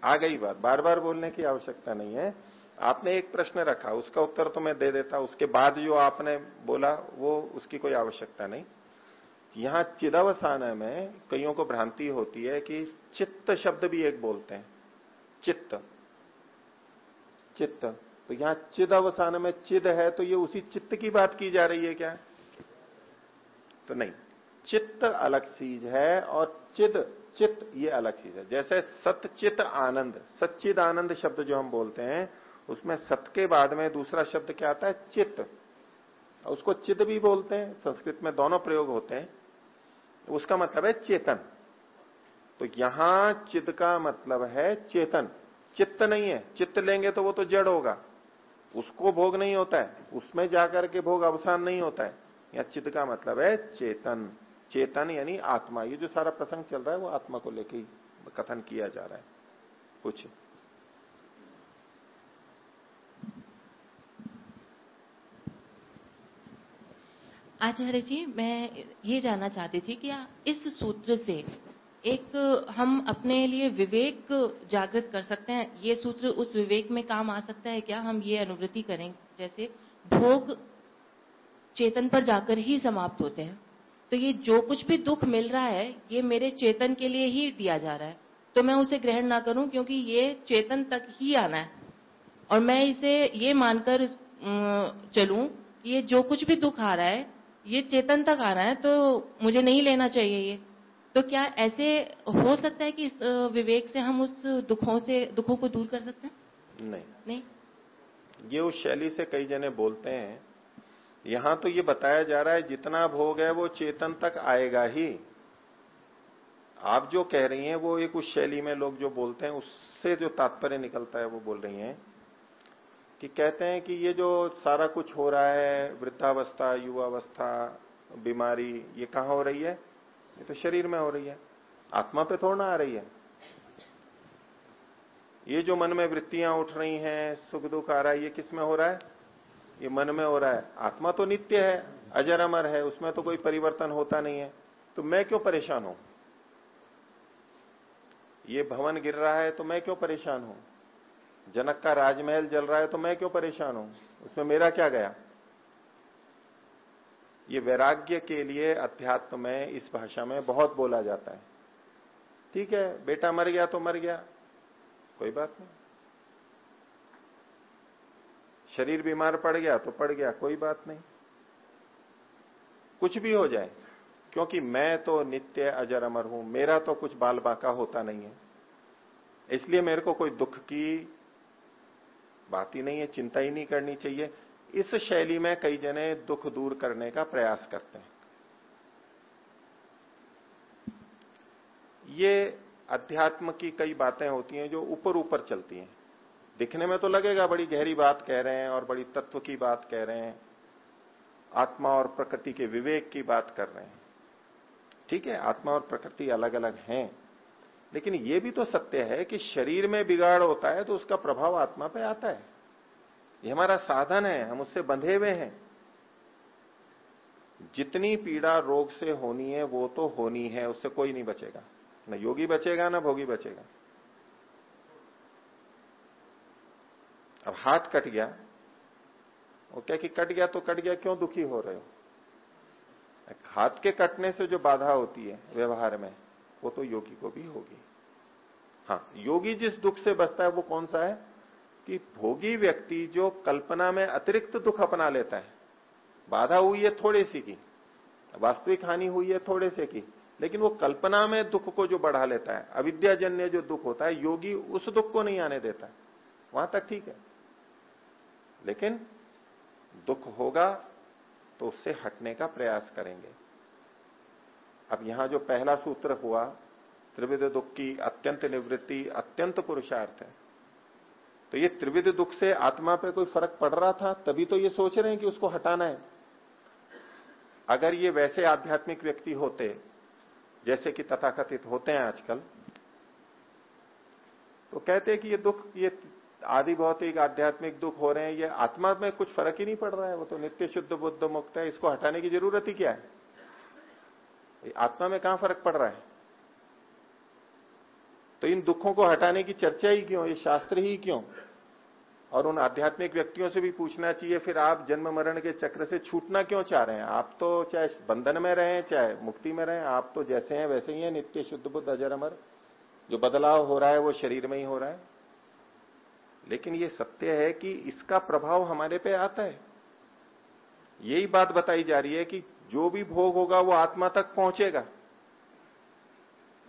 आ गई बात। बार बार बोलने की आवश्यकता नहीं है। आपने एक प्रश्न रखा, उसका उत्तर तो मैं दे देता, उसके बाद जो आपने बोला, वो उसकी कोई आवश्यकता नहीं। यहाँ चिदवसान में कईयों को भ्रांति होती है कि चित्त शब्द भी एक बोलते हैं। चित्त। चित्त। तो यहाँ चिद अवसान में चिद है तो ये उसी चित्त की बात की जा रही है क्या? तो नहीं। चित्त अलग चीज़ है और चिद, चित्त ये अलग चीज़ है। जैसे सतचित आनंद सच्चिद आनंद शब्द जो हम बोलते हैं उसमें सत के बाद में दूसरा शब्द क्या आता है? चित्त उसको चिद भी बोलते हैं, संस्कृत में दोनों प्रयोग होते हैं। उसका मतलब है चेतन। तो यहाँ चिद का मतलब है चेतन। चित्त नहीं है। चित्त लेंगे तो वो तो जड़ होगा। उसको भोग नहीं होता है। उसमें जाकर के भोग अवसान नहीं होता है। या चित्त का मतलब है चेतन। चेतन यानी आत्मा। ये जो सारा प्रसंग चल रहा है, वो आत्मा को लेके कथन किया जा रहा है। कुछ आचार्य जी, मैं ये जानना चाहती थी कि इस सूत्र से एक हम अपने लिए विवेक जागृत कर सकते हैं। ये सूत्र उस विवेक में काम आ सकता है क्या? हम ये अनुवृत्ति करें, जैसे भोग चेतन पर जाकर ही समाप्त होते हैं। तो ये जो कुछ भी दुख मिल रहा है, ये मेरे चेतन के लिए ही दिया जा रहा है। तो मैं उसे ग्रहण ना करूँ, क्योंकि ये चेतन तक ही आना है। और मैं इसे ये मानकर चलूँ कि ये जो कुछ भी दुख आ रहा है ये चेतन तक आ रहा है तो मुझे नहीं लेना चाहिए ये। तो क्या ऐसे हो सकता है कि इस विवेक से हम उस दुखों से दुखों को दूर कर सकते हैं? नहीं। नहीं? ये उस शैली से कई जने बोलते हैं। यहाँ तो ये बताया जा रहा है जितना भोग है वो चेतन तक आएगा ही। आप जो कह रही हैं वो एक उस शैली में लोग जो बोलते हैं उससे जो तात्पर्य निकलता है वो बोल रही हैं कि कहते हैं कि ये जो सारा कुछ हो रहा है, वृद्धावस्था, युवावस्था, बीमारी, ये कहाँ हो रही है? ये तो शरीर में हो रही है। आत्मा पे थोड़ा आ रही है। ये जो मन में वृत्तियाँ उठ रही हैं, सुख दुख आ रहा है, ये किसमें हो रहा है? ये मन में हो रहा है। आत्मा तो नित्य है, अजर अमर है, उसमें तो कोई परिवर्तन होता नहीं है। तो मैं क्यों परेशान हूँ? ये भवन गिर रहा है तो मैं क्यों परेशान हूँ? जनक का राजमहल जल रहा है तो मैं क्यों परेशान हूँ? उसमें मेरा क्या गया? ये वैराग्य के लिए अध्यात्म में, इस भाषा में बहुत बोला जाता है। ठीक है, बेटा मर गया तो मर गया, कोई बात नहीं। शरीर बीमार पड़ गया तो पड़ गया, कोई बात नहीं। कुछ भी हो जाए, क्योंकि मैं तो नित्य अजर अमर हूँ, मेरा तो कुछ बाल बाका होता नहीं है। इसलिए मेरे को कोई दुख की बात ही नहीं है, चिंता ही नहीं करनी चाहिए। इस शैली में कई जने दुख दूर करने का प्रयास करते हैं। ये अध्यात्म की कई बातें होती हैं जो ऊपर ऊपर चलती हैं। दिखने में तो लगेगा बड़ी गहरी बात कह रहे हैं और बड़ी तत्व की बात कह रहे हैं। आत्मा और प्रकृति के विवेक की बात कर रहे हैं। ठीक है, आत्मा और प्रकृति अलग अलग हैं। लेकिन ये भी तो सत्य है कि शरीर में बिगाड़ होता है तो उसका प्रभाव आत्मा पे आता है। ये हमारा साधन है, हम उससे बंधे हुए हैं। जितनी पीड़ा रोग से होनी है, वो तो होनी है, उससे कोई नहीं बचेगा। न योगी बचेगा, ना भोगी बचेगा। अब हाथ कट गया। वो क्या कि कट गया तो कट गया, क्यों दुखी हो रहे हो? हाथ के कटने से जो बाधा होती है व्यवहार में वो तो योगी को भी होगी। हाँ योगी जिस दुख से बचता है, वो कौन सा है? कि भोगी व्यक्ति जो कल्पना में अतिरिक्त दुख अपना लेता है। बाधा हुई है थोड़े सी की, वास्तविक हानि हुई है थोड़े से की, लेकिन वो कल्पना में दुख को जो बढ़ा लेता है, अविद्याजन्य जो दुख होता है, योगी उस दुख को नहीं आने देता। वहाँ तक ठीक है। लेकिन दुख होगा तो उससे हटने का प्रयास करेंगे। अब यहाँ जो पहला सूत्र हुआ, त्रिविध दुख की अत्यंत निवृत्ति, अत्यंत पुरुषार्थ है। तो ये त्रिविध दुख से आत्मा पे कोई फ़र्क पड़ रहा था, तभी तो ये सोच रहे हैं कि उसको हटाना है। अगर ये वैसे आध्यात्मिक व्यक्ति होते, जैसे कि तथाकथित होते हैं आजकल तो कहते कि ये दुख, ये आदि भौतिक, आध्यात्मिक दुख हो रहे हैं, ये आत्मा में कुछ फ़र्क ही नहीं पड़ रहा है, वो तो नित्य शुद्ध, बुद्ध, मुक्त है, इसको हटाने की ज़रूरत ही क्या है? आत्मा में कहाँ फ़र्क पड़ रहा है? तो इन दुखों को हटाने की चर्चा ही क्यों? ये शास्त्र ही क्यों? और उन आध्यात्मिक व्यक्तियों से भी पूछना चाहिए, फिर आप जन्म मरण के चक्र से छूटना क्यों चाह रहे हैं? आप तो चाहे बंधन में रहें, चाहे मुक्ति में रहें, आप तो जैसे हैं वैसे ही हैं, नित्य शुद्ध बुद्ध अजर अमर। जो बदलाव हो रहा है, वो शरीर में ही हो रहा है। लेकिन ये सत्य है कि इसका प्रभाव हमारे पे आता है। यही बात बताई जा रही है कि जो भी भोग होगा वो आत्मा तक पहुंचेगा।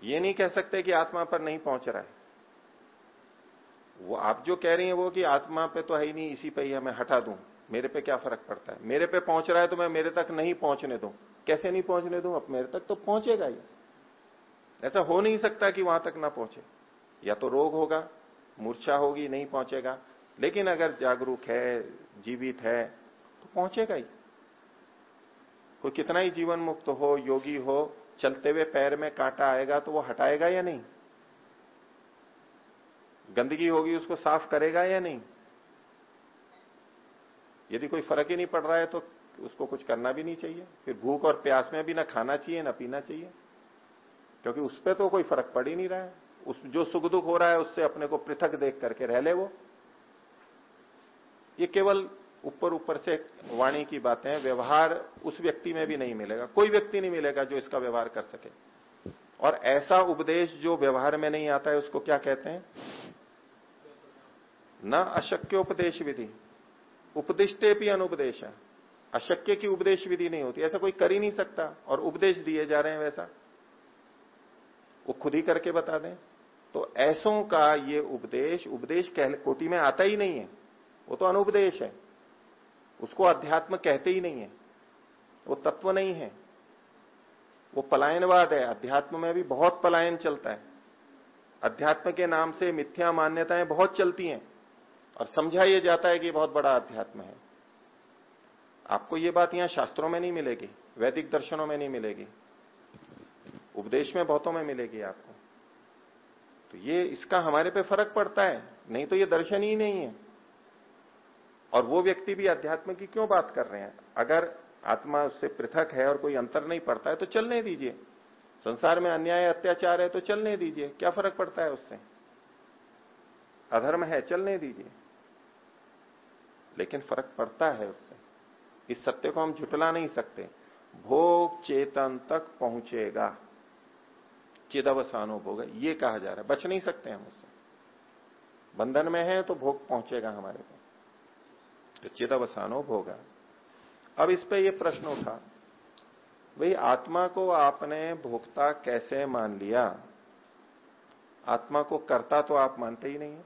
ये नहीं कह सकते कि आत्मा पर नहीं पहुँच रहा है। वो आप जो कह रही हैं वो कि आत्मा पे तो है ही नहीं, इसी पे ही मैं हटा दूँ। मेरे पे क्या फ़र्क पड़ता है? मेरे पे पहुँच रहा है तो मैं मेरे तक नहीं पहुँचने दूँ। कैसे नहीं पहुँचने दूँ? अब मेरे तक तो पहुंचेगा ही। ऐसा हो नहीं सकता कि वहाँ तक ना पहुँचे। या तो रोग होगा, मूर्छा होगी, नहीं पहुंचेगा। लेकिन अगर जागरूक है, जीवित है तो पहुंचेगा ही। कोई कितना ही जीवन मुक्त हो, योगी हो, चलते हुए पैर में कांटा आएगा तो वो हटाएगा या नहीं? गंदगी होगी उसको साफ़ करेगा या नहीं? यदि कोई फ़र्क ही नहीं पड़ रहा है तो उसको कुछ करना भी नहीं चाहिए। फिर भूख और प्यास में भी ना खाना चाहिए, ना पीना चाहिए। क्योंकि उस पर तो कोई फ़र्क पड़ ही नहीं रहा है। उस जो सुख दुख हो रहा है, उससे अपने को पृथक देख करके रह ले वो। ये केवल ऊपर ऊपर से वाणी की बातें, व्यवहार उस व्यक्ति में भी नहीं मिलेगा। कोई व्यक्ति नहीं मिलेगा जो इसका व्यवहार कर सके। और ऐसा उपदेश जो व्यवहार में नहीं आता है, उसको क्या कहते हैं? न अशक्य उपदेश विधि। उपदिष्टे भी अनुपदेश है। अशक्य की उपदेश विधि नहीं होती। ऐसा कोई कर ही नहीं सकता। और उपदेश दिए जा रहे हैं वैसा। वो खुद ही करके बता दें। तो ऐसों का ये उपदेश उपदेश कह कोटि में आता ही नहीं है। वो तो अनुपदेश है। उसको अध्यात्म कहते ही नहीं है। वो तत्व नहीं है। वो पलायनवाद है। अध्यात्म में भी बहुत पलायन चलता है। अध्यात्म के नाम से मिथ्या मान्यताएँ बहुत चलती हैं। और समझा यह जाता है कि बहुत बड़ा अध्यात्म है। आपको ये बात यहाँ शास्त्रों में नहीं मिलेगी। वैदिक दर्शनों में नहीं मिलेगी। उपदेश में बहुतों में मिलेगी आपको। तो ये इसका हमारे पे फ़र्क पड़ता है। नहीं तो ये दर्शन ही नहीं है। और वो व्यक्ति भी अध्यात्म की क्यों बात कर रहे हैं? अगर आत्मा उससे पृथक है और कोई अंतर नहीं पड़ता है तो चलने दीजिए। संसार में अन्याय, अत्याचार है तो चलने दीजिए। क्या फ़र्क पड़ता है उससे? अधर्म है, चलने दीजिए। लेकिन फ़र्क पड़ता है उससे। इस सत्य को हम झुटला नहीं सकते। भोग चेतन तक पहुंचेगा। चिदवसानो भोग, ये कहा जा रहा है। बच नहीं सकते हम उससे। बंधन में है तो भोग पहुंचेगा हमारे को तो चिदवसानो भोगा अब इस पे ये प्रश्न उठा, भाई आत्मा को आपने भोक्ता कैसे मान लिया? आत्मा को करता तो आप मानते ही नहीं है।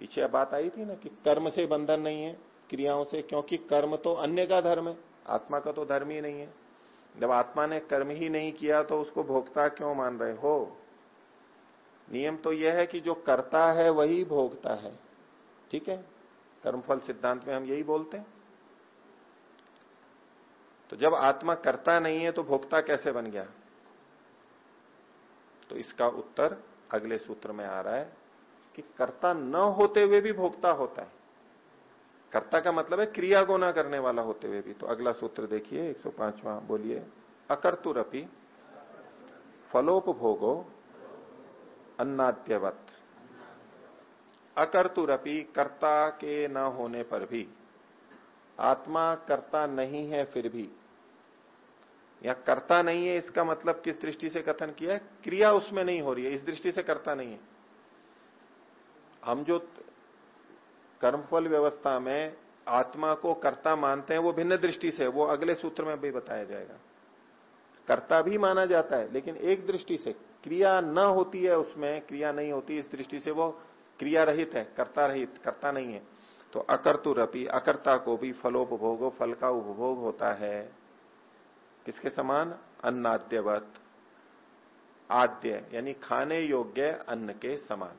पीछे बात आई थी ना कि कर्म से बंधन नहीं है, क्रियाओं से, क्योंकि कर्म तो अन्य का धर्म है, आत्मा का तो धर्म ही नहीं है। जब आत्मा ने कर्म ही नहीं किया तो उसको भोक्ता क्यों मान रहे हो? नियम तो यह है कि जो करता है वही भोगता है, ठीक है? कर्मफल सिद्धांत में हम यही बोलते हैं। तो जब आत्मा करता नहीं है तो भोक्ता कैसे बन गया? तो इसका उत्तर अगले सूत्र में आ रहा है कि कर्ता न होते हुए भी भोक्ता होता है। कर्ता का मतलब है क्रिया को ना करने वाला होते हुए भी। तो अगला सूत्र देखिए 105वां बोलिए, अकर्तुरपि फलोपभोगो अन्नाद्यवत। अकर्तुरपि कर्ता के न होने पर भी। आत्मा कर्ता नहीं है फिर भी। या कर्ता नहीं है, इसका मतलब किस दृष्टि से कथन किया है? क्रिया उसमें नहीं हो रही है, इस दृष्टि से करता नहीं है। हम जो कर्मफल व्यवस्था में आत्मा को कर्ता मानते हैं, वो भिन्न दृष्टि से वो अगले सूत्र में भी बताया जाएगा। कर्ता भी माना जाता है, लेकिन एक दृष्टि से। क्रिया न होती है उसमें, क्रिया नहीं होती, इस दृष्टि से वो क्रिया रहित है कर्ता रहित कर्ता नहीं है। तो अकर्तुरपी अकर्ता को भी फलोपभोग, फल का उपभोग होता है। किसके समान? अन्नाद्यवत। आद्य, यानी खाने योग्य अन्न के समान।